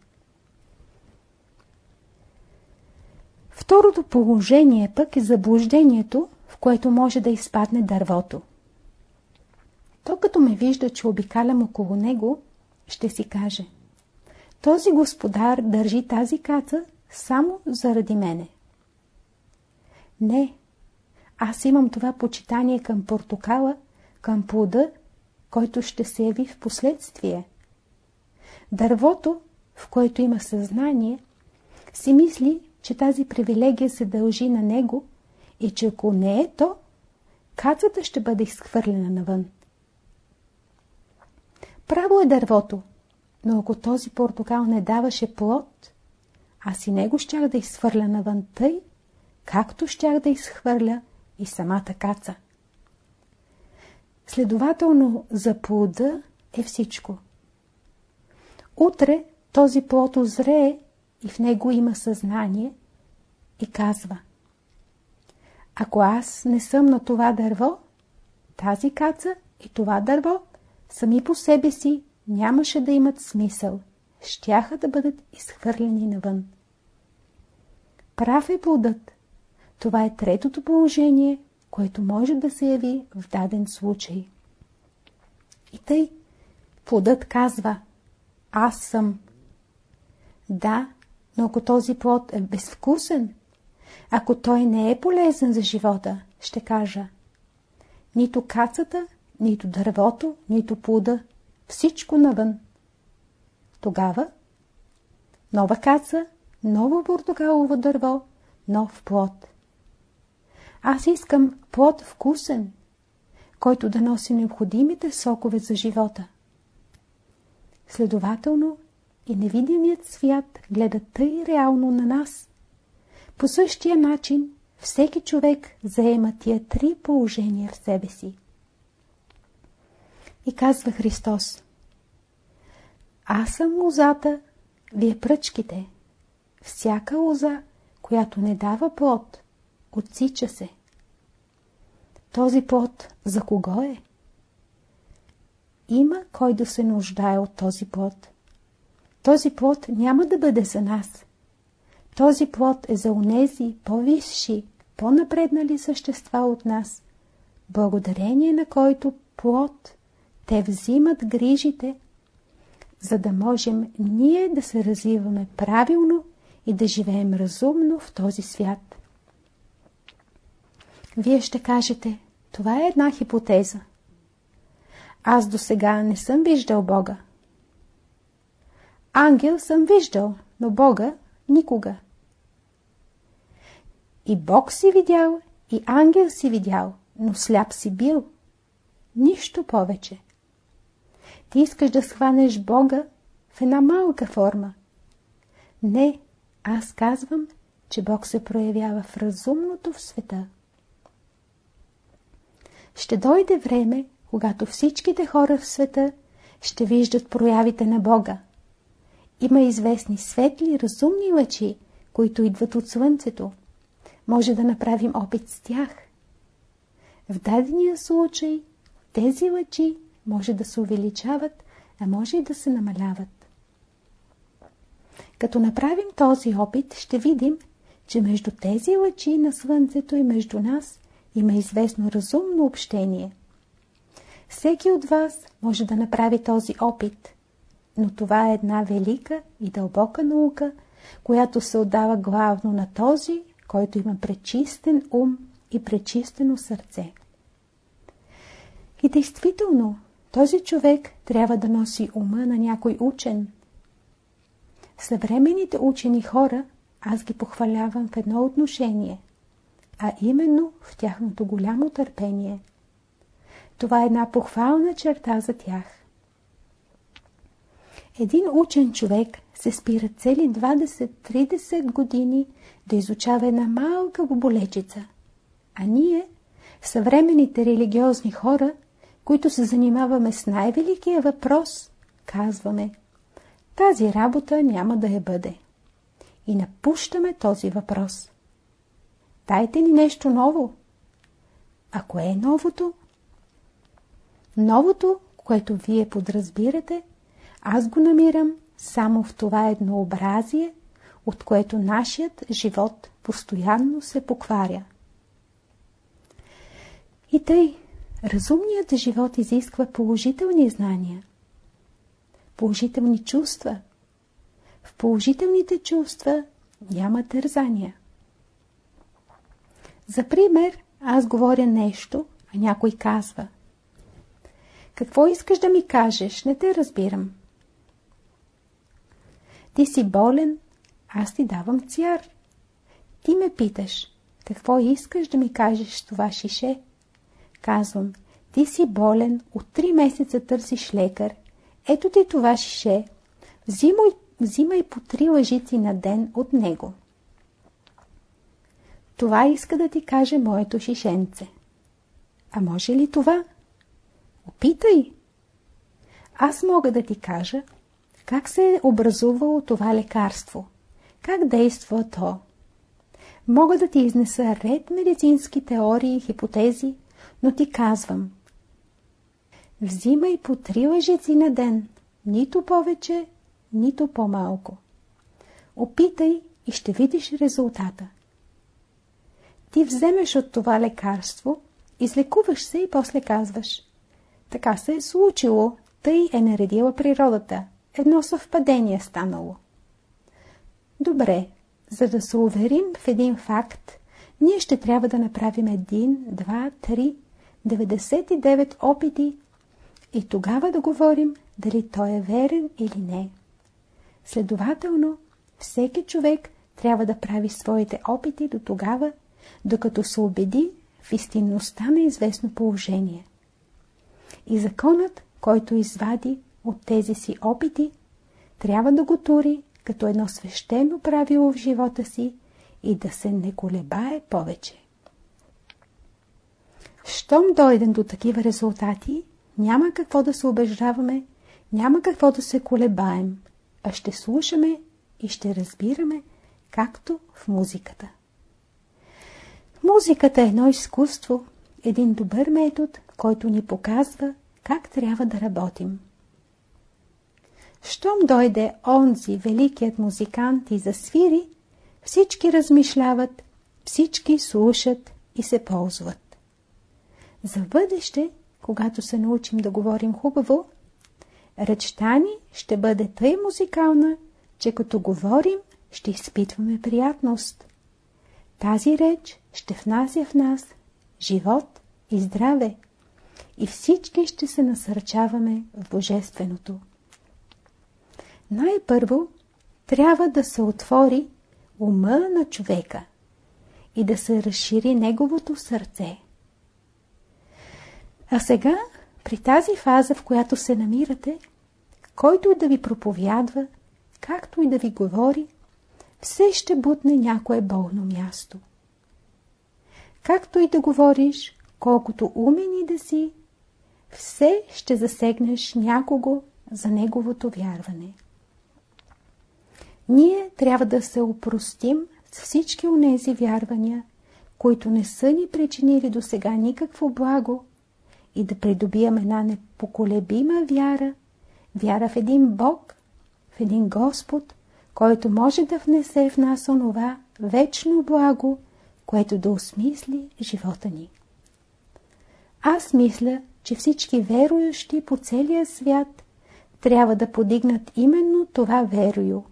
Второто положение пък е заблуждението, в което може да изпадне дървото. То като ме вижда, че обикалям около него, ще си каже Този господар държи тази каца само заради мене. Не, аз имам това почитание към портокала, към плода, който ще се яви в последствие. Дървото, в което има съзнание, си мисли, че тази привилегия се дължи на него и че ако не е то, кацата ще бъде изхвърлена навън. Право е дървото, но ако този портокал не даваше плод, аз и него щях да изхвърля навън тъй, както щях да изхвърля и самата каца. Следователно, за плода е всичко. Утре този плод озрее и в него има съзнание и казва Ако аз не съм на това дърво, тази каца и това дърво сами по себе си нямаше да имат смисъл, щяха да бъдат изхвърлени навън. Прав е плодът. Това е третото положение, което може да се яви в даден случай. И тъй, плодът казва Аз съм. Да, но ако този плод е безвкусен, ако той не е полезен за живота, ще кажа нито кацата, нито дървото, нито плода, всичко навън. Тогава нова каца, ново портокалово дърво, нов плод. Аз искам плод вкусен, който да носи необходимите сокове за живота. Следователно, и невидимият свят гледа тъй реално на нас. По същия начин всеки човек заема тия три положения в себе си. И казва Христос Аз съм лозата, вие пръчките. Всяка лоза, която не дава плод, отсича се. Този плод за кого е? Има кой да се нуждае от този плод. Този плод няма да бъде за нас. Този плод е за унези по-висши, по-напреднали същества от нас, благодарение на който плод те взимат грижите за да можем ние да се развиваме правилно и да живеем разумно в този свят. Вие ще кажете, това е една хипотеза. Аз до сега не съм виждал Бога. Ангел съм виждал, но Бога никога. И Бог си видял, и ангел си видял, но сляп си бил. Нищо повече. Ти искаш да схванеш Бога в една малка форма. Не, аз казвам, че Бог се проявява в разумното в света. Ще дойде време, когато всичките хора в света ще виждат проявите на Бога. Има известни светли, разумни лъчи, които идват от Слънцето. Може да направим опит с тях. В дадения случай тези лъчи може да се увеличават, а може и да се намаляват. Като направим този опит, ще видим, че между тези лъчи на Слънцето и между нас има известно разумно общение. Всеки от вас може да направи този опит, но това е една велика и дълбока наука, която се отдава главно на този, който има пречистен ум и пречистено сърце. И действително, този човек трябва да носи ума на някой учен. Съвременните учени хора аз ги похвалявам в едно отношение, а именно в тяхното голямо търпение. Това е една похвална черта за тях. Един учен човек се спира цели 20-30 години да изучава една малка боболечица, а ние, съвременните религиозни хора, които се занимаваме с най-великия въпрос, казваме тази работа няма да я бъде. И напущаме този въпрос. Дайте ни нещо ново. А кое е новото? Новото, което вие подразбирате, аз го намирам само в това еднообразие, от което нашият живот постоянно се покваря. И тъй, разумният живот изисква положителни знания, положителни чувства. В положителните чувства няма тързания. За пример, аз говоря нещо, а някой казва – какво искаш да ми кажеш? Не те разбирам. Ти си болен, аз ти давам цяр. Ти ме питаш, какво искаш да ми кажеш това шише? Казвам, ти си болен, от три месеца търсиш лекар. Ето ти това шише. Взимай, взимай по три лъжици на ден от него. Това иска да ти каже моето шишенце. А може ли това? Опитай! Аз мога да ти кажа как се е образувало това лекарство, как действа то. Мога да ти изнеса ред медицински теории и хипотези, но ти казвам. Взимай по три лъжици на ден, нито повече, нито по-малко. Опитай и ще видиш резултата. Ти вземеш от това лекарство, излекуваш се и после казваш. Така се е случило, тъй е наредила природата. Едно съвпадение станало. Добре, за да се уверим в един факт, ние ще трябва да направим един, два, три, 99 опити и тогава да говорим дали той е верен или не. Следователно, всеки човек трябва да прави своите опити до тогава, докато се убеди в истинността на известно положение. И законът, който извади от тези си опити, трябва да го тури като едно свещено правило в живота си и да се не колебае повече. Щом дойдем до такива резултати, няма какво да се убеждаваме, няма какво да се колебаем, а ще слушаме и ще разбираме, както в музиката. Музиката е едно изкуство, един добър метод, който ни показва как трябва да работим. Щом дойде онзи великият музикант и засвири, всички размишляват, всички слушат и се ползват. За бъдеще, когато се научим да говорим хубаво, Речта ни ще бъде тъй музикална, че като говорим, ще изпитваме приятност. Тази реч ще внася в нас живот и здраве и всички ще се насърчаваме в Божественото. Най-първо трябва да се отвори ума на човека и да се разшири неговото сърце. А сега, при тази фаза, в която се намирате, който и да ви проповядва, както и да ви говори, все ще бутне някое болно място. Както и да говориш, колкото умен и да си, все ще засегнеш някого за неговото вярване. Ние трябва да се опростим с всички онези вярвания, които не са ни причинили до сега никакво благо и да придобием една непоколебима вяра, вяра в един Бог, в един Господ, който може да внесе в нас онова вечно благо, което да осмисли живота ни. Аз мисля, че всички верующи по целия свят трябва да подигнат именно това верою.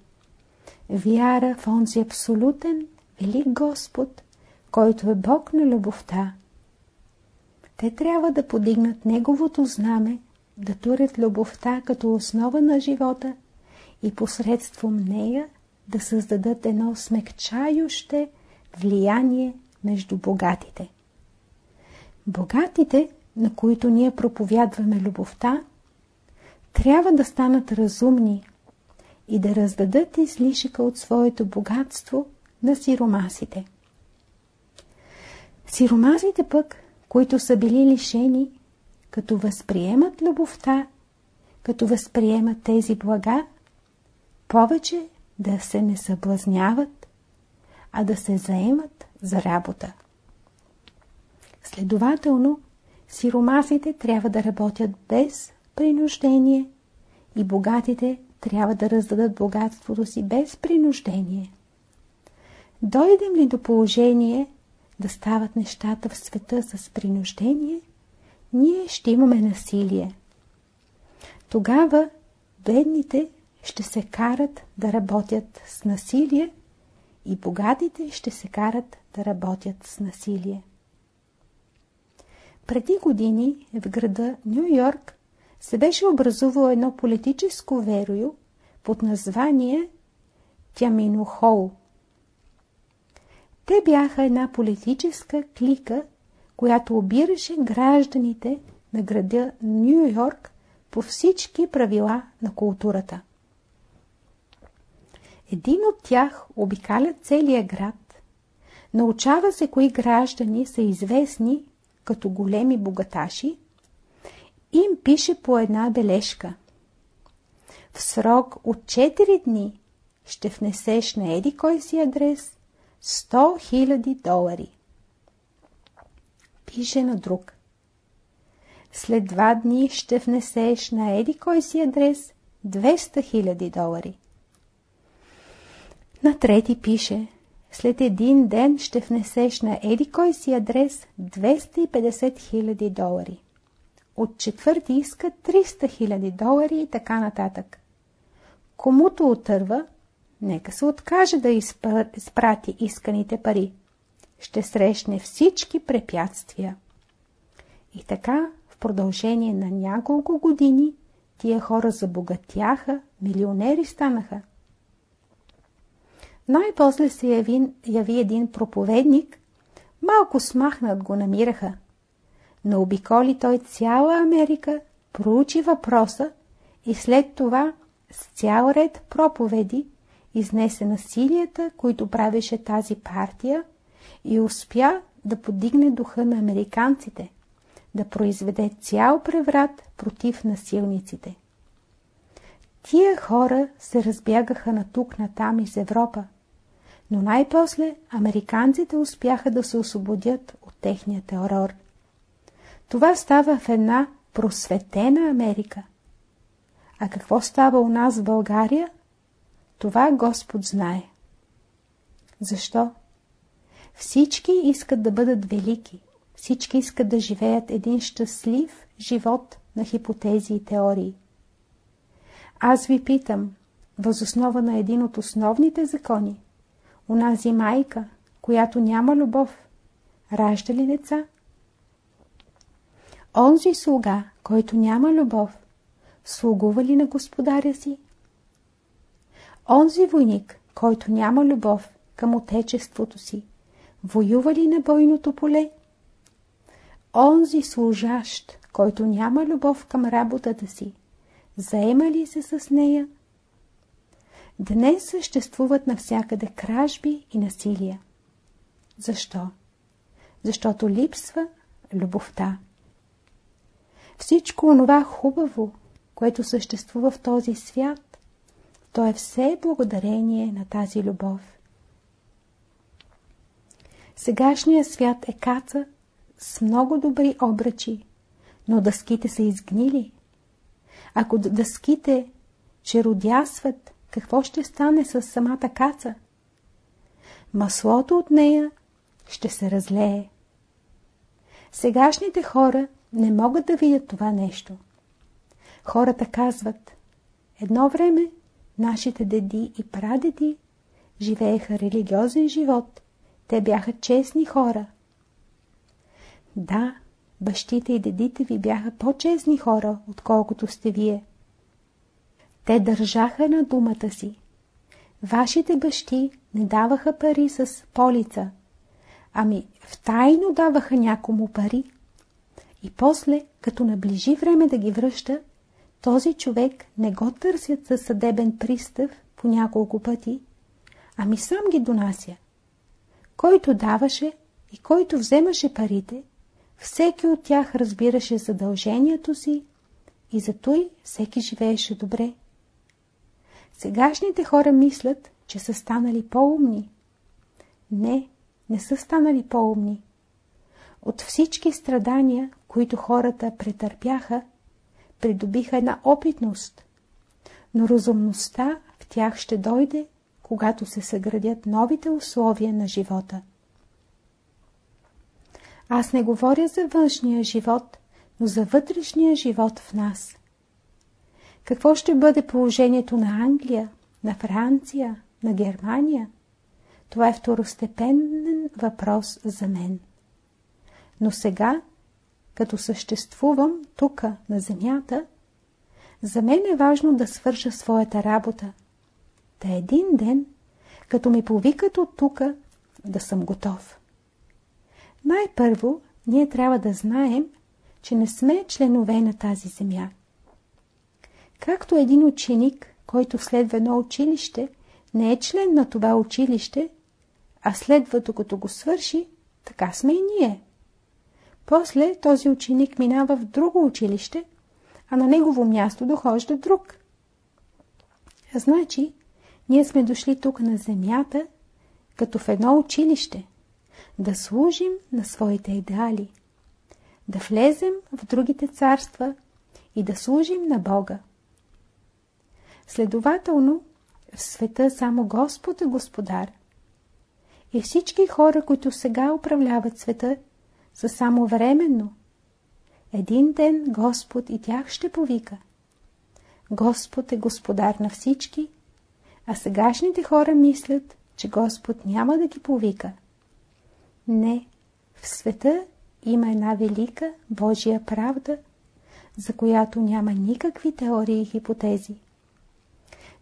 Вяра в онзи абсолютен, велик Господ, който е Бог на любовта. Те трябва да подигнат Неговото знаме, да турят любовта като основа на живота и посредством нея да създадат едно смекчающе влияние между богатите. Богатите, на които ние проповядваме любовта, трябва да станат разумни и да раздадат излишъка от своето богатство на сиромасите. Сиромасите пък, които са били лишени, като възприемат любовта, като възприемат тези блага, повече да се не съблазняват, а да се заемат за работа. Следователно, сиромасите трябва да работят без принуждение и богатите трябва да раздадат богатството си без принуждение. Дойдем ли до положение да стават нещата в света с принуждение, ние ще имаме насилие. Тогава бедните ще се карат да работят с насилие и богатите ще се карат да работят с насилие. Преди години в града Нью Йорк се беше образувало едно политическо верою под название Тяминохол. Те бяха една политическа клика, която обираше гражданите на града Нью Йорк по всички правила на културата. Един от тях обикаля целия град, научава се кои граждани са известни като големи богаташи им пише по една бележка. В срок от 4 дни ще внесеш на еди кой си адрес 100 000 долари. Пише на друг. След два дни ще внесеш на еди кой си адрес 200 000 долари. На трети пише, след един ден ще внесеш на еди кой си адрес 250 000 долари. От четвърти иска 300 000 долари и така нататък. Комуто отърва, нека се откаже да изпрати исканите пари. Ще срещне всички препятствия. И така, в продължение на няколко години, тия хора забогатяха, милионери станаха. Най-после се яви, яви един проповедник, малко смахнат го намираха. Но обиколи той цяла Америка, проучи въпроса и след това с цял ред проповеди изнесе насилията, които правеше тази партия и успя да подигне духа на американците, да произведе цял преврат против насилниците. Тия хора се разбягаха на тук, на там из Европа, но най-после американците успяха да се освободят от техния терор. Това става в една просветена Америка. А какво става у нас в България? Това Господ знае. Защо? Всички искат да бъдат велики. Всички искат да живеят един щастлив живот на хипотези и теории. Аз ви питам, възоснова на един от основните закони, унази майка, която няма любов, ражда ли деца? Онзи слуга, който няма любов, слугува ли на господаря си? Онзи войник, който няма любов към отечеството си, воюва ли на бойното поле? Онзи служащ, който няма любов към работата си, заема ли се с нея? Днес съществуват навсякъде кражби и насилия. Защо? Защото липсва любовта. Всичко онова хубаво, което съществува в този свят, то е все благодарение на тази любов. Сегашният свят е каца с много добри обръчи, но дъските са изгнили. Ако дъските черодясват, какво ще стане с самата каца? Маслото от нея ще се разлее. Сегашните хора не могат да видят това нещо. Хората казват, едно време нашите деди и прадеди живееха религиозен живот. Те бяха честни хора. Да, бащите и дедите ви бяха по-честни хора, отколкото сте вие. Те държаха на думата си. Вашите бащи не даваха пари с полица, ами втайно даваха някому пари. И после, като наближи време да ги връща, този човек не го търсят със съдебен пристав по няколко пъти, ами сам ги донася. Който даваше и който вземаше парите, всеки от тях разбираше задължението си и за той всеки живееше добре. Сегашните хора мислят, че са станали по-умни. Не, не са станали по-умни. От всички страдания, които хората претърпяха, придобиха една опитност. Но разумността в тях ще дойде, когато се съградят новите условия на живота. Аз не говоря за външния живот, но за вътрешния живот в нас. Какво ще бъде положението на Англия, на Франция, на Германия? Това е второстепенен въпрос за мен. Но сега, като съществувам тук на земята, за мен е важно да свърша своята работа. Да един ден, като ми повикат от тука, да съм готов. Най-първо, ние трябва да знаем, че не сме членове на тази земя. Както един ученик, който следва едно училище, не е член на това училище, а следва докато го свърши, така сме и ние. После този ученик минава в друго училище, а на негово място дохожда друг. Значи, ние сме дошли тук на земята, като в едно училище, да служим на своите идеали, да влезем в другите царства и да служим на Бога. Следователно, в света само Господ е господар. И всички хора, които сега управляват света, са само временно. Един ден Господ и тях ще повика. Господ е господар на всички, а сегашните хора мислят, че Господ няма да ги повика. Не, в света има една велика Божия правда, за която няма никакви теории и хипотези.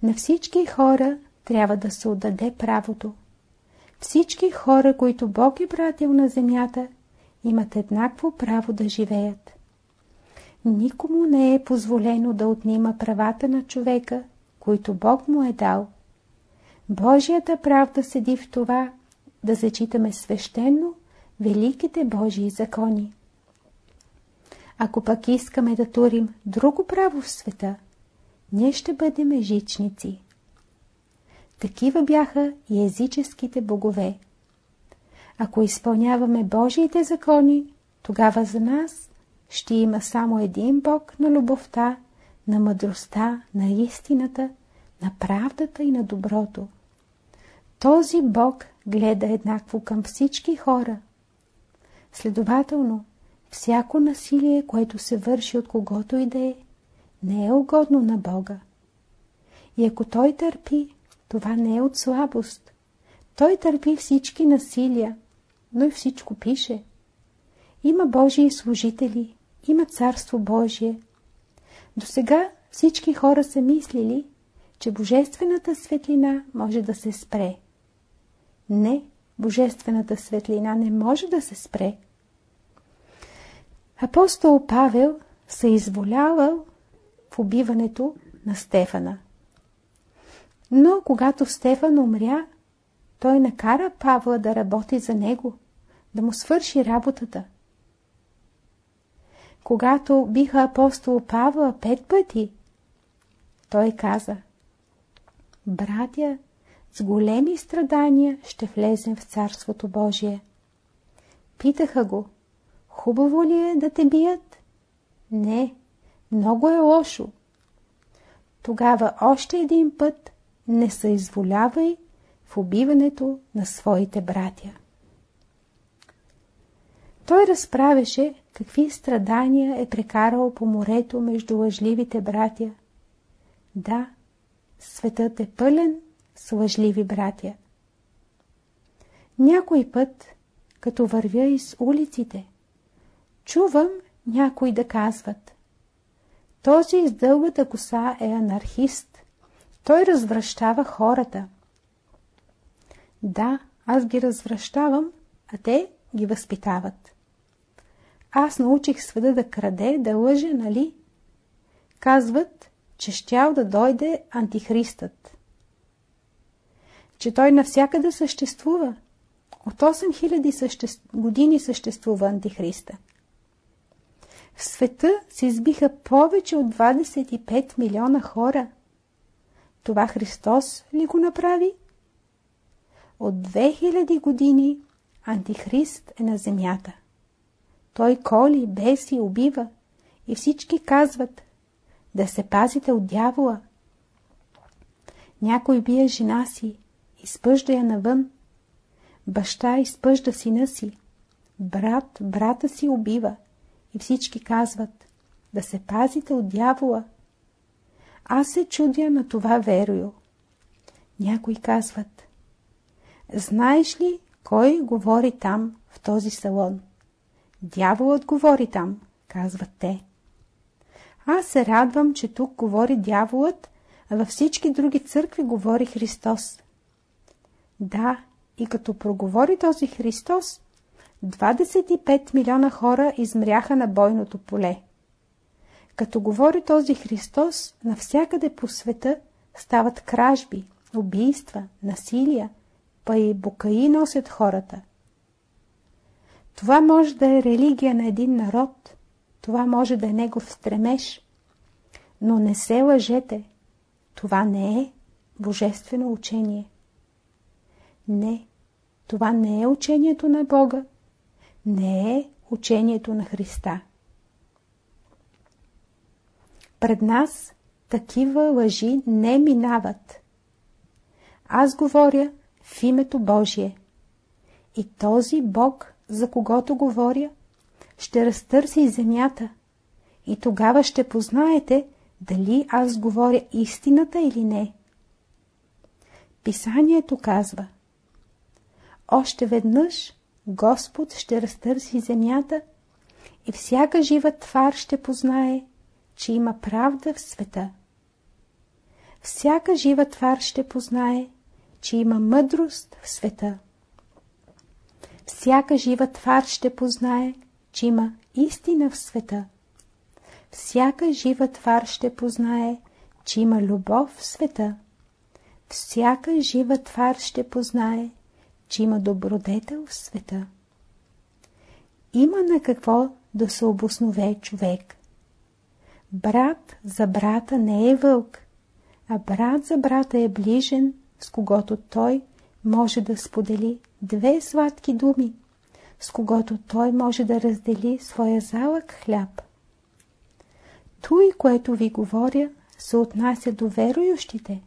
На всички хора трябва да се отдаде правото. Всички хора, които Бог е пратил на земята, имат еднакво право да живеят. Никому не е позволено да отнима правата на човека, които Бог му е дал. Божията правда седи в това да зачитаме свещено великите Божии закони. Ако пък искаме да турим друго право в света, ние ще бъдем жичници. Такива бяха и езическите богове. Ако изпълняваме Божиите закони, тогава за нас ще има само един Бог на любовта, на мъдростта, на истината, на правдата и на доброто. Този Бог гледа еднакво към всички хора. Следователно, всяко насилие, което се върши от когото и да е, не е угодно на Бога. И ако той търпи, това не е от слабост. Той търпи всички насилия, но и всичко пише. Има Божии служители, има Царство Божие. До сега всички хора са мислили, че Божествената светлина може да се спре. Не, Божествената светлина не може да се спре. Апостол Павел се изволявал в убиването на Стефана. Но когато Стефан умря, той накара Павла да работи за него, да му свърши работата. Когато биха апостол Павла пет пъти, той каза Братя, с големи страдания ще влезем в Царството Божие. Питаха го, хубаво ли е да те бият? Не, много е лошо. Тогава още един път не съизволявай в убиването на своите братя. Той разправяше какви страдания е прекарал по морето между лъжливите братя. Да, светът е пълен с лъжливи братя. Някой път, като вървя из улиците, чувам някой да казват Този из дългата коса е анархист. Той развръщава хората. Да, аз ги развръщавам, а те ги възпитават. Аз научих света да краде, да лъже, нали? Казват, че щял да дойде антихристът. Че той навсякъде съществува. От 8000 съще... години съществува антихриста. В света се избиха повече от 25 милиона хора. Това Христос ли го направи? От 2000 години Антихрист е на земята. Той коли, беси, убива и всички казват да се пазите от дявола. Някой бие жена си, изпъжда я навън. Баща изпъжда сина си. Брат, брата си убива. И всички казват да се пазите от дявола. Аз се чудя на това верою. Някои казват Знаеш ли кой говори там в този салон? Дяволът говори там, казват те. Аз се радвам, че тук говори дяволът, а във всички други църкви говори Христос. Да, и като проговори този Христос, 25 милиона хора измряха на бойното поле. Като говори този Христос, навсякъде по света стават кражби, убийства, насилия, па и букаи носят хората. Това може да е религия на един народ, това може да е негов стремеж, но не се лъжете, това не е божествено учение. Не, това не е учението на Бога, не е учението на Христа. Пред нас такива лъжи не минават. Аз говоря в името Божие. И този Бог, за когото говоря, ще разтърси земята. И тогава ще познаете, дали аз говоря истината или не. Писанието казва Още веднъж Господ ще разтърси земята и всяка жива твар ще познае, че има правда в света. Всяка жива твар ще познае, че има мъдрост в света. Всяка жива твар ще познае, че има истина в света. Всяка жива твар ще познае, че има любов в света. Всяка жива твар ще познае, че има добродетел в света. Има на какво да се обоснове човек. Брат за брата не е вълк, а брат за брата е ближен, с когото той може да сподели две сладки думи, с когото той може да раздели своя залък хляб. Той, което ви говоря, се отнася до верующите.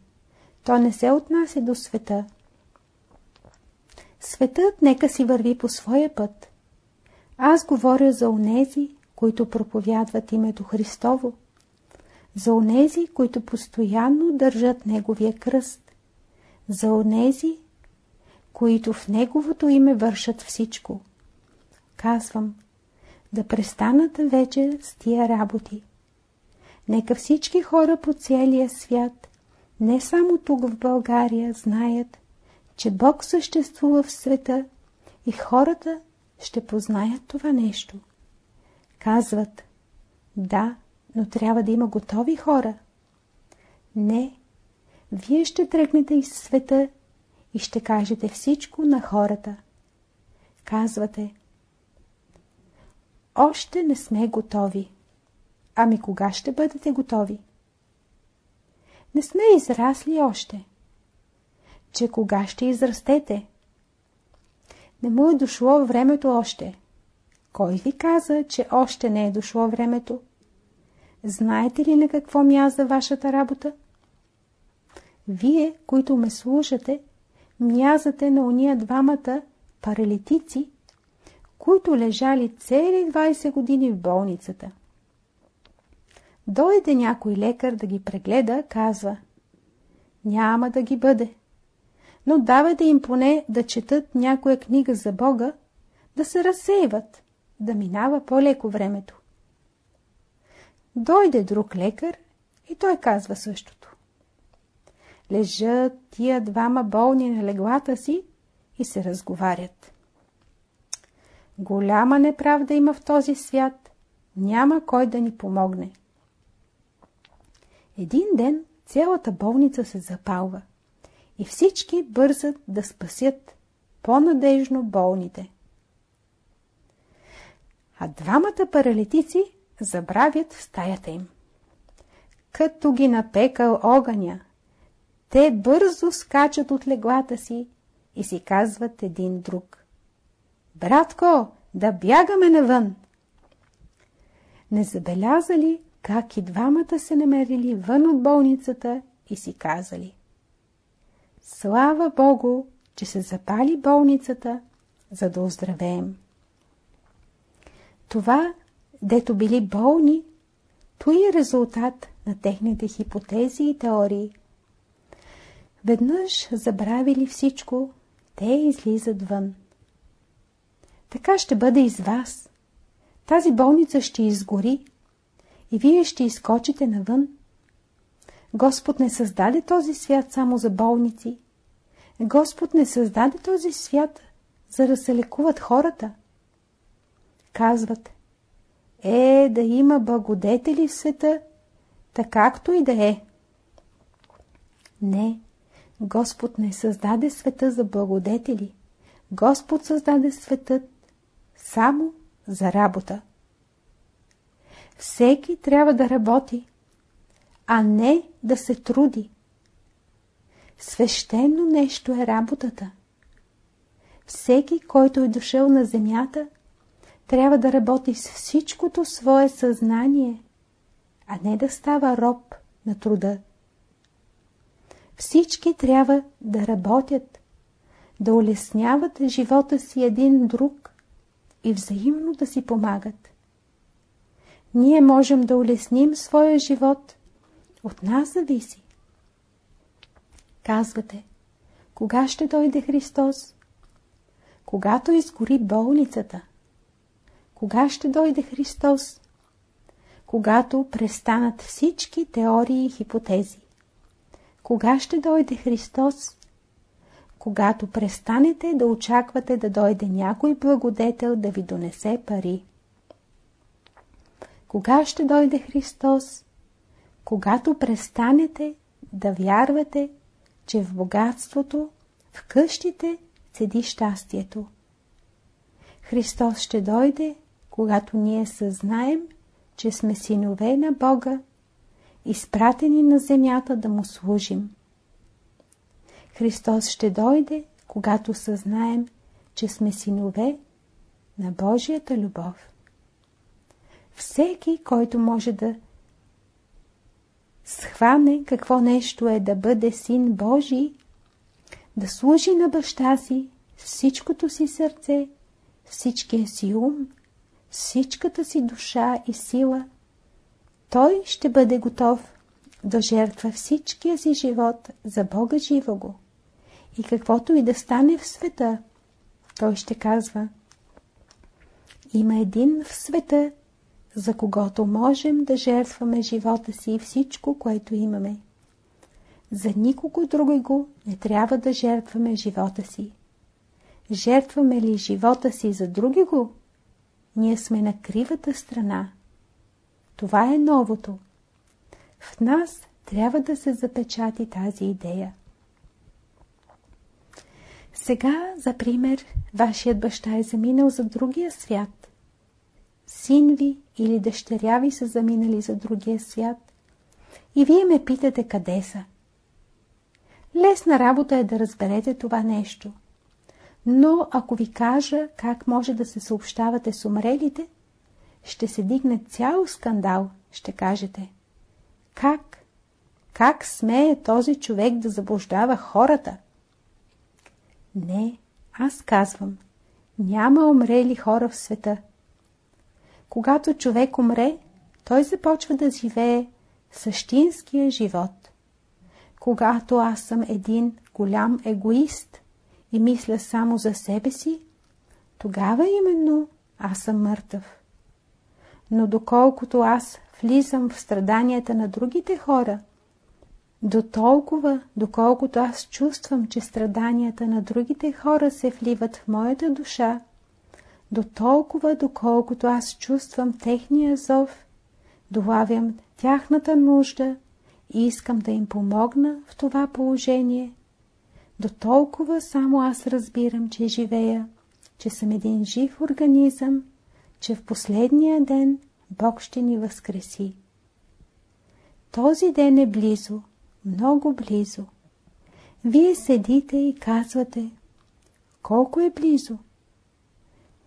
То не се отнася до света. Светът нека си върви по своя път. Аз говоря за онези, които проповядват името Христово. за онези, които постоянно държат Неговия кръст, за онези, които в Неговото име вършат всичко. Казвам, да престанат вече с тия работи. Нека всички хора по целия свят, не само тук в България, знаят, че Бог съществува в света и хората ще познаят това нещо. Казват, да, но трябва да има готови хора. Не, вие ще тръгнете из света и ще кажете всичко на хората. Казвате, още не сме готови. Ами кога ще бъдете готови? Не сме израсли още. Че кога ще израстете? Не му е дошло времето още. Кой ви каза, че още не е дошло времето? Знаете ли на какво мяза вашата работа? Вие, които ме слушате, мязате на уния двамата паралитици, които лежали цели 20 години в болницата. Дойде някой лекар да ги прегледа, казва Няма да ги бъде. Но давайте им поне да четат някоя книга за Бога, да се разсейват, да минава по-леко времето. Дойде друг лекар и той казва същото. Лежат тия двама болни на леглата си и се разговарят. Голяма неправда има в този свят. Няма кой да ни помогне. Един ден цялата болница се запалва и всички бързат да спасят по-надежно болните. А двамата паралитици забравят в стаята им. Като ги напекал огъня, те бързо скачат от леглата си и си казват един друг. Братко, да бягаме навън! Не забелязали как и двамата се намерили вън от болницата и си казали. Слава Богу, че се запали болницата, за да оздравеем. Това, дето били болни, то е резултат на техните хипотези и теории. Веднъж забравили всичко, те излизат вън. Така ще бъде и с вас. Тази болница ще изгори и вие ще изкочите навън. Господ не създаде този свят само за болници. Господ не създаде този свят, за да се лекуват хората. Казват, е да има благодетели в света, така както и да е. Не, Господ не създаде света за благодетели. Господ създаде светът само за работа. Всеки трябва да работи, а не да се труди. Свещено нещо е работата. Всеки, който е дошъл на земята, трябва да работи с всичкото свое съзнание, а не да става роб на труда. Всички трябва да работят, да улесняват живота си един друг и взаимно да си помагат. Ние можем да улесним своя живот. От нас зависи. Казвате, кога ще дойде Христос? Когато изгори болницата. Кога ще дойде Христос? Когато престанат всички теории и хипотези. Кога ще дойде Христос? Когато престанете да очаквате да дойде някой благодетел да ви донесе пари. Кога ще дойде Христос? Когато престанете да вярвате, че в богатството, в къщите седи щастието. Христос ще дойде, когато ние съзнаем, че сме синове на Бога, изпратени на земята да му служим. Христос ще дойде, когато съзнаем, че сме синове на Божията любов. Всеки, който може да схване какво нещо е да бъде син Божий, да служи на баща си всичкото си сърце, всичкия си ум, всичката си душа и сила, той ще бъде готов да жертва всичкия си живот за Бога живо го. И каквото и да стане в света, той ще казва Има един в света, за когото можем да жертваме живота си и всичко, което имаме. За никого друго не трябва да жертваме живота си. Жертваме ли живота си за други го, ние сме на кривата страна. Това е новото. В нас трябва да се запечати тази идея. Сега, за пример, вашият баща е заминал за другия свят. Син ви или дъщеря ви са заминали за другия свят. И вие ме питате къде са. Лесна работа е да разберете това нещо. Но ако ви кажа как може да се съобщавате с умрелите, ще се дигне цял скандал, ще кажете. Как? Как смее този човек да заблуждава хората? Не, аз казвам. Няма умрели хора в света. Когато човек умре, той започва да живее същинския живот. Когато аз съм един голям егоист и мисля само за себе си, тогава именно аз съм мъртъв. Но доколкото аз влизам в страданията на другите хора, до толкова, доколкото аз чувствам, че страданията на другите хора се вливат в моята душа, до толкова, доколкото аз чувствам техния зов, долавям тяхната нужда и искам да им помогна в това положение, до толкова само аз разбирам, че живея, че съм един жив организъм, че в последния ден Бог ще ни възкреси. Този ден е близо, много близо. Вие седите и казвате, колко е близо?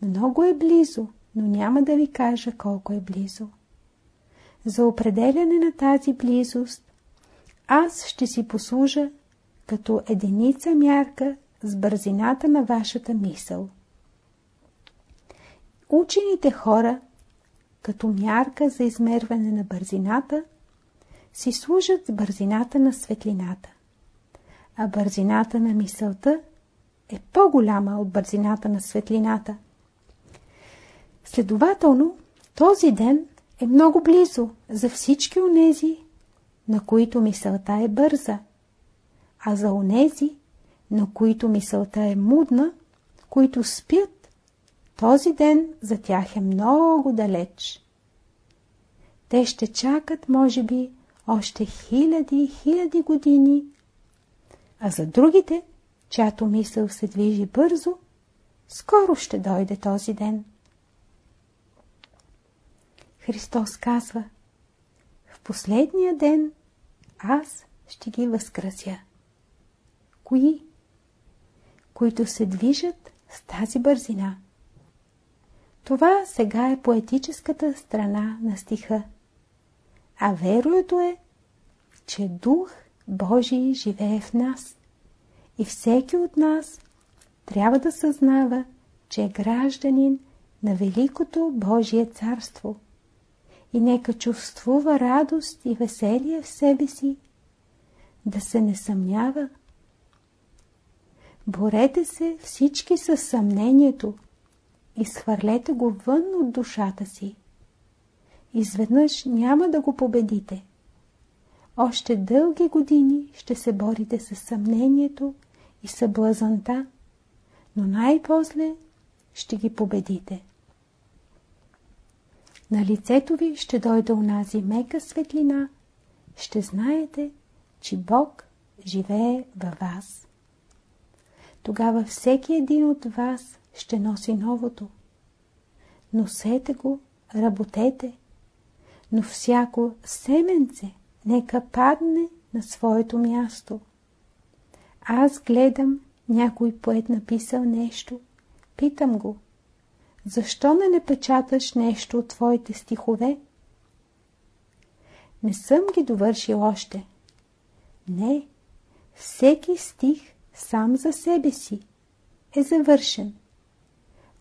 Много е близо, но няма да ви кажа колко е близо. За определяне на тази близост, аз ще си послужа като единица мярка с бързината на вашата мисъл. Учените хора, като мярка за измерване на бързината, си служат с бързината на светлината. А бързината на мисълта е по-голяма от бързината на светлината. Следователно, този ден е много близо за всички онези, на които мисълта е бърза, а за онези, на които мисълта е мудна, които спят, този ден за тях е много далеч. Те ще чакат, може би, още хиляди и хиляди години, а за другите, чиято мисъл се движи бързо, скоро ще дойде този ден. Христос казва, в последния ден аз ще ги възкрася. Кои? Които се движат с тази бързина. Това сега е поетическата страна на стиха. А веруето е, че Дух Божий живее в нас. И всеки от нас трябва да съзнава, че е гражданин на Великото Божие царство. И нека чувствува радост и веселие в себе си, да се не съмнява. Борете се всички със съмнението и схвърлете го вън от душата си изведнъж няма да го победите. Още дълги години ще се борите с съмнението и съблазанта, но най-после ще ги победите. На лицето ви ще дойде унази мека светлина, ще знаете, че Бог живее във вас. Тогава всеки един от вас ще носи новото. Носете го, работете, но всяко семенце нека падне на своето място. Аз гледам, някой поет написал нещо, питам го, защо не напечаташ нещо от твоите стихове? Не съм ги довършил още. Не, всеки стих сам за себе си е завършен.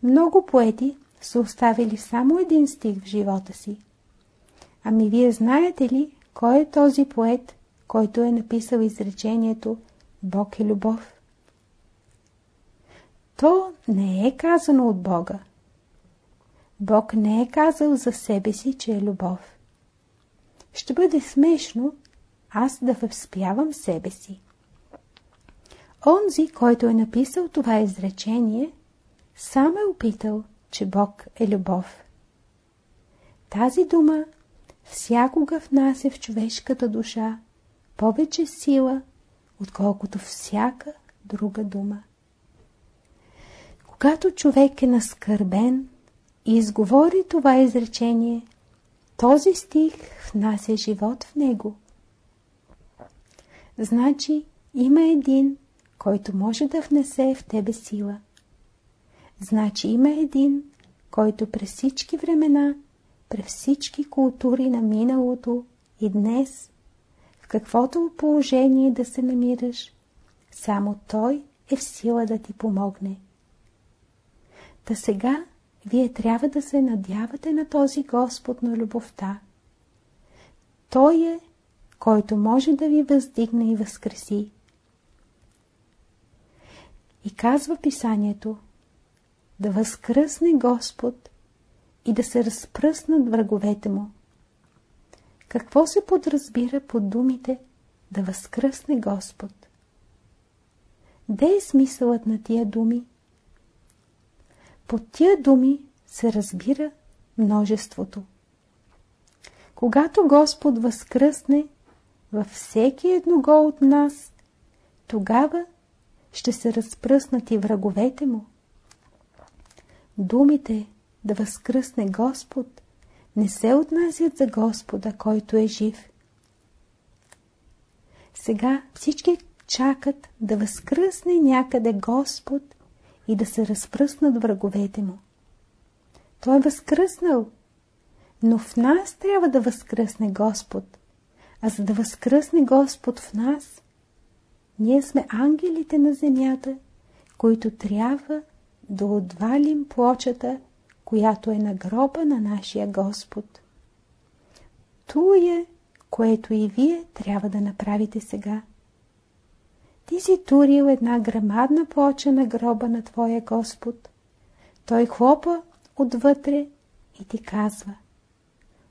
Много поети са оставили само един стих в живота си Ами вие знаете ли, кой е този поет, който е написал изречението Бог е любов? То не е казано от Бога. Бог не е казал за себе си, че е любов. Ще бъде смешно аз да възпявам себе си. Онзи, който е написал това изречение, сам е опитал, че Бог е любов. Тази дума всякога внася в човешката душа повече сила, отколкото всяка друга дума. Когато човек е наскърбен и изговори това изречение, този стих внася живот в него. Значи има един, който може да внесе в тебе сила. Значи има един, който през всички времена, през всички култури на миналото и днес, в каквото положение да се намираш, само той е в сила да ти помогне. Та сега вие трябва да се надявате на този Господ на любовта. Той е, който може да ви въздигне и възкреси. И казва писанието, да възкръсне Господ и да се разпръснат враговете му. Какво се подразбира под думите да възкръсне Господ? Де е смисълът на тия думи? Под тия думи се разбира множеството. Когато Господ възкръсне във всеки едного от нас, тогава ще се разпръснат и враговете му. Думите да възкръсне Господ не се отнасят за Господа, който е жив. Сега всички чакат да възкръсне някъде Господ и да се разпръснат враговете му. Той е възкръснал, но в нас трябва да възкръсне Господ. А за да възкръсне Господ в нас, ние сме ангелите на земята, които трябва да отвалим плочата, която е на гроба на нашия Господ. Ту е, което и вие трябва да направите сега. Ти си турил една грамадна плоча на гроба на твоя Господ. Той хлопа отвътре и ти казва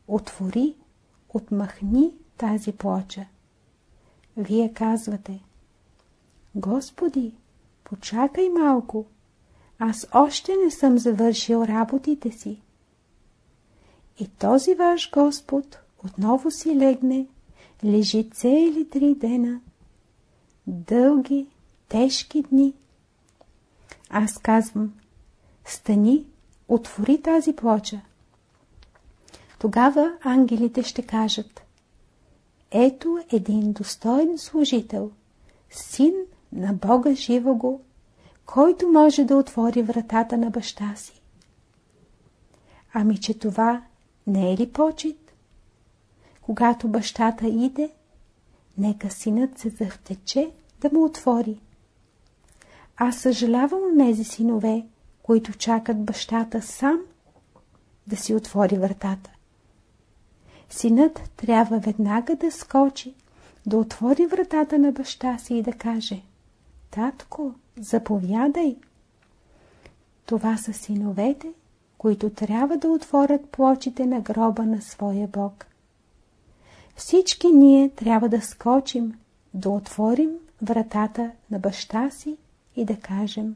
Отвори, отмахни тази плоча. Вие казвате Господи, почакай малко, аз още не съм завършил работите си. И този ваш Господ отново си легне, лежи цели три дена, дълги, тежки дни. Аз казвам, стани, отвори тази плоча. Тогава ангелите ще кажат, ето един достоен служител, син на Бога живого, който може да отвори вратата на баща си. Ами, че това не е ли почет? Когато бащата иде, нека синът се завтече да му отвори. Аз съжалявам тези синове, които чакат бащата сам да си отвори вратата. Синът трябва веднага да скочи, да отвори вратата на баща си и да каже Татко, заповядай! Това са синовете, които трябва да отворят плочите на гроба на своя Бог. Всички ние трябва да скочим, да отворим вратата на баща си и да кажем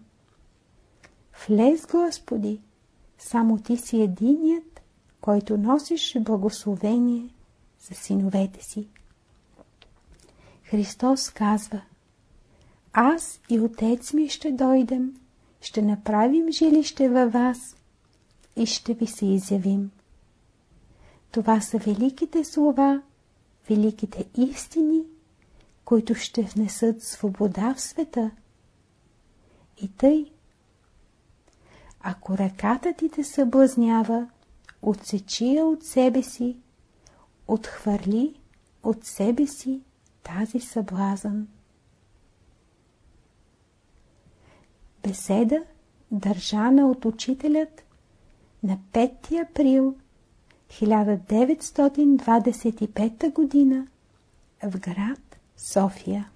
Влез, Господи, само Ти си единият, който носиш благословение за синовете си. Христос казва Аз и Отец ми ще дойдем, ще направим жилище във вас и ще ви се изявим. Това са великите слова, великите истини, които ще внесат свобода в света. И тъй, ако ръката ти те съблазнява, отсечи я от себе си, отхвърли от себе си тази съблазън. Беседа, държана от учителят на 5 април 1925 г. в град София.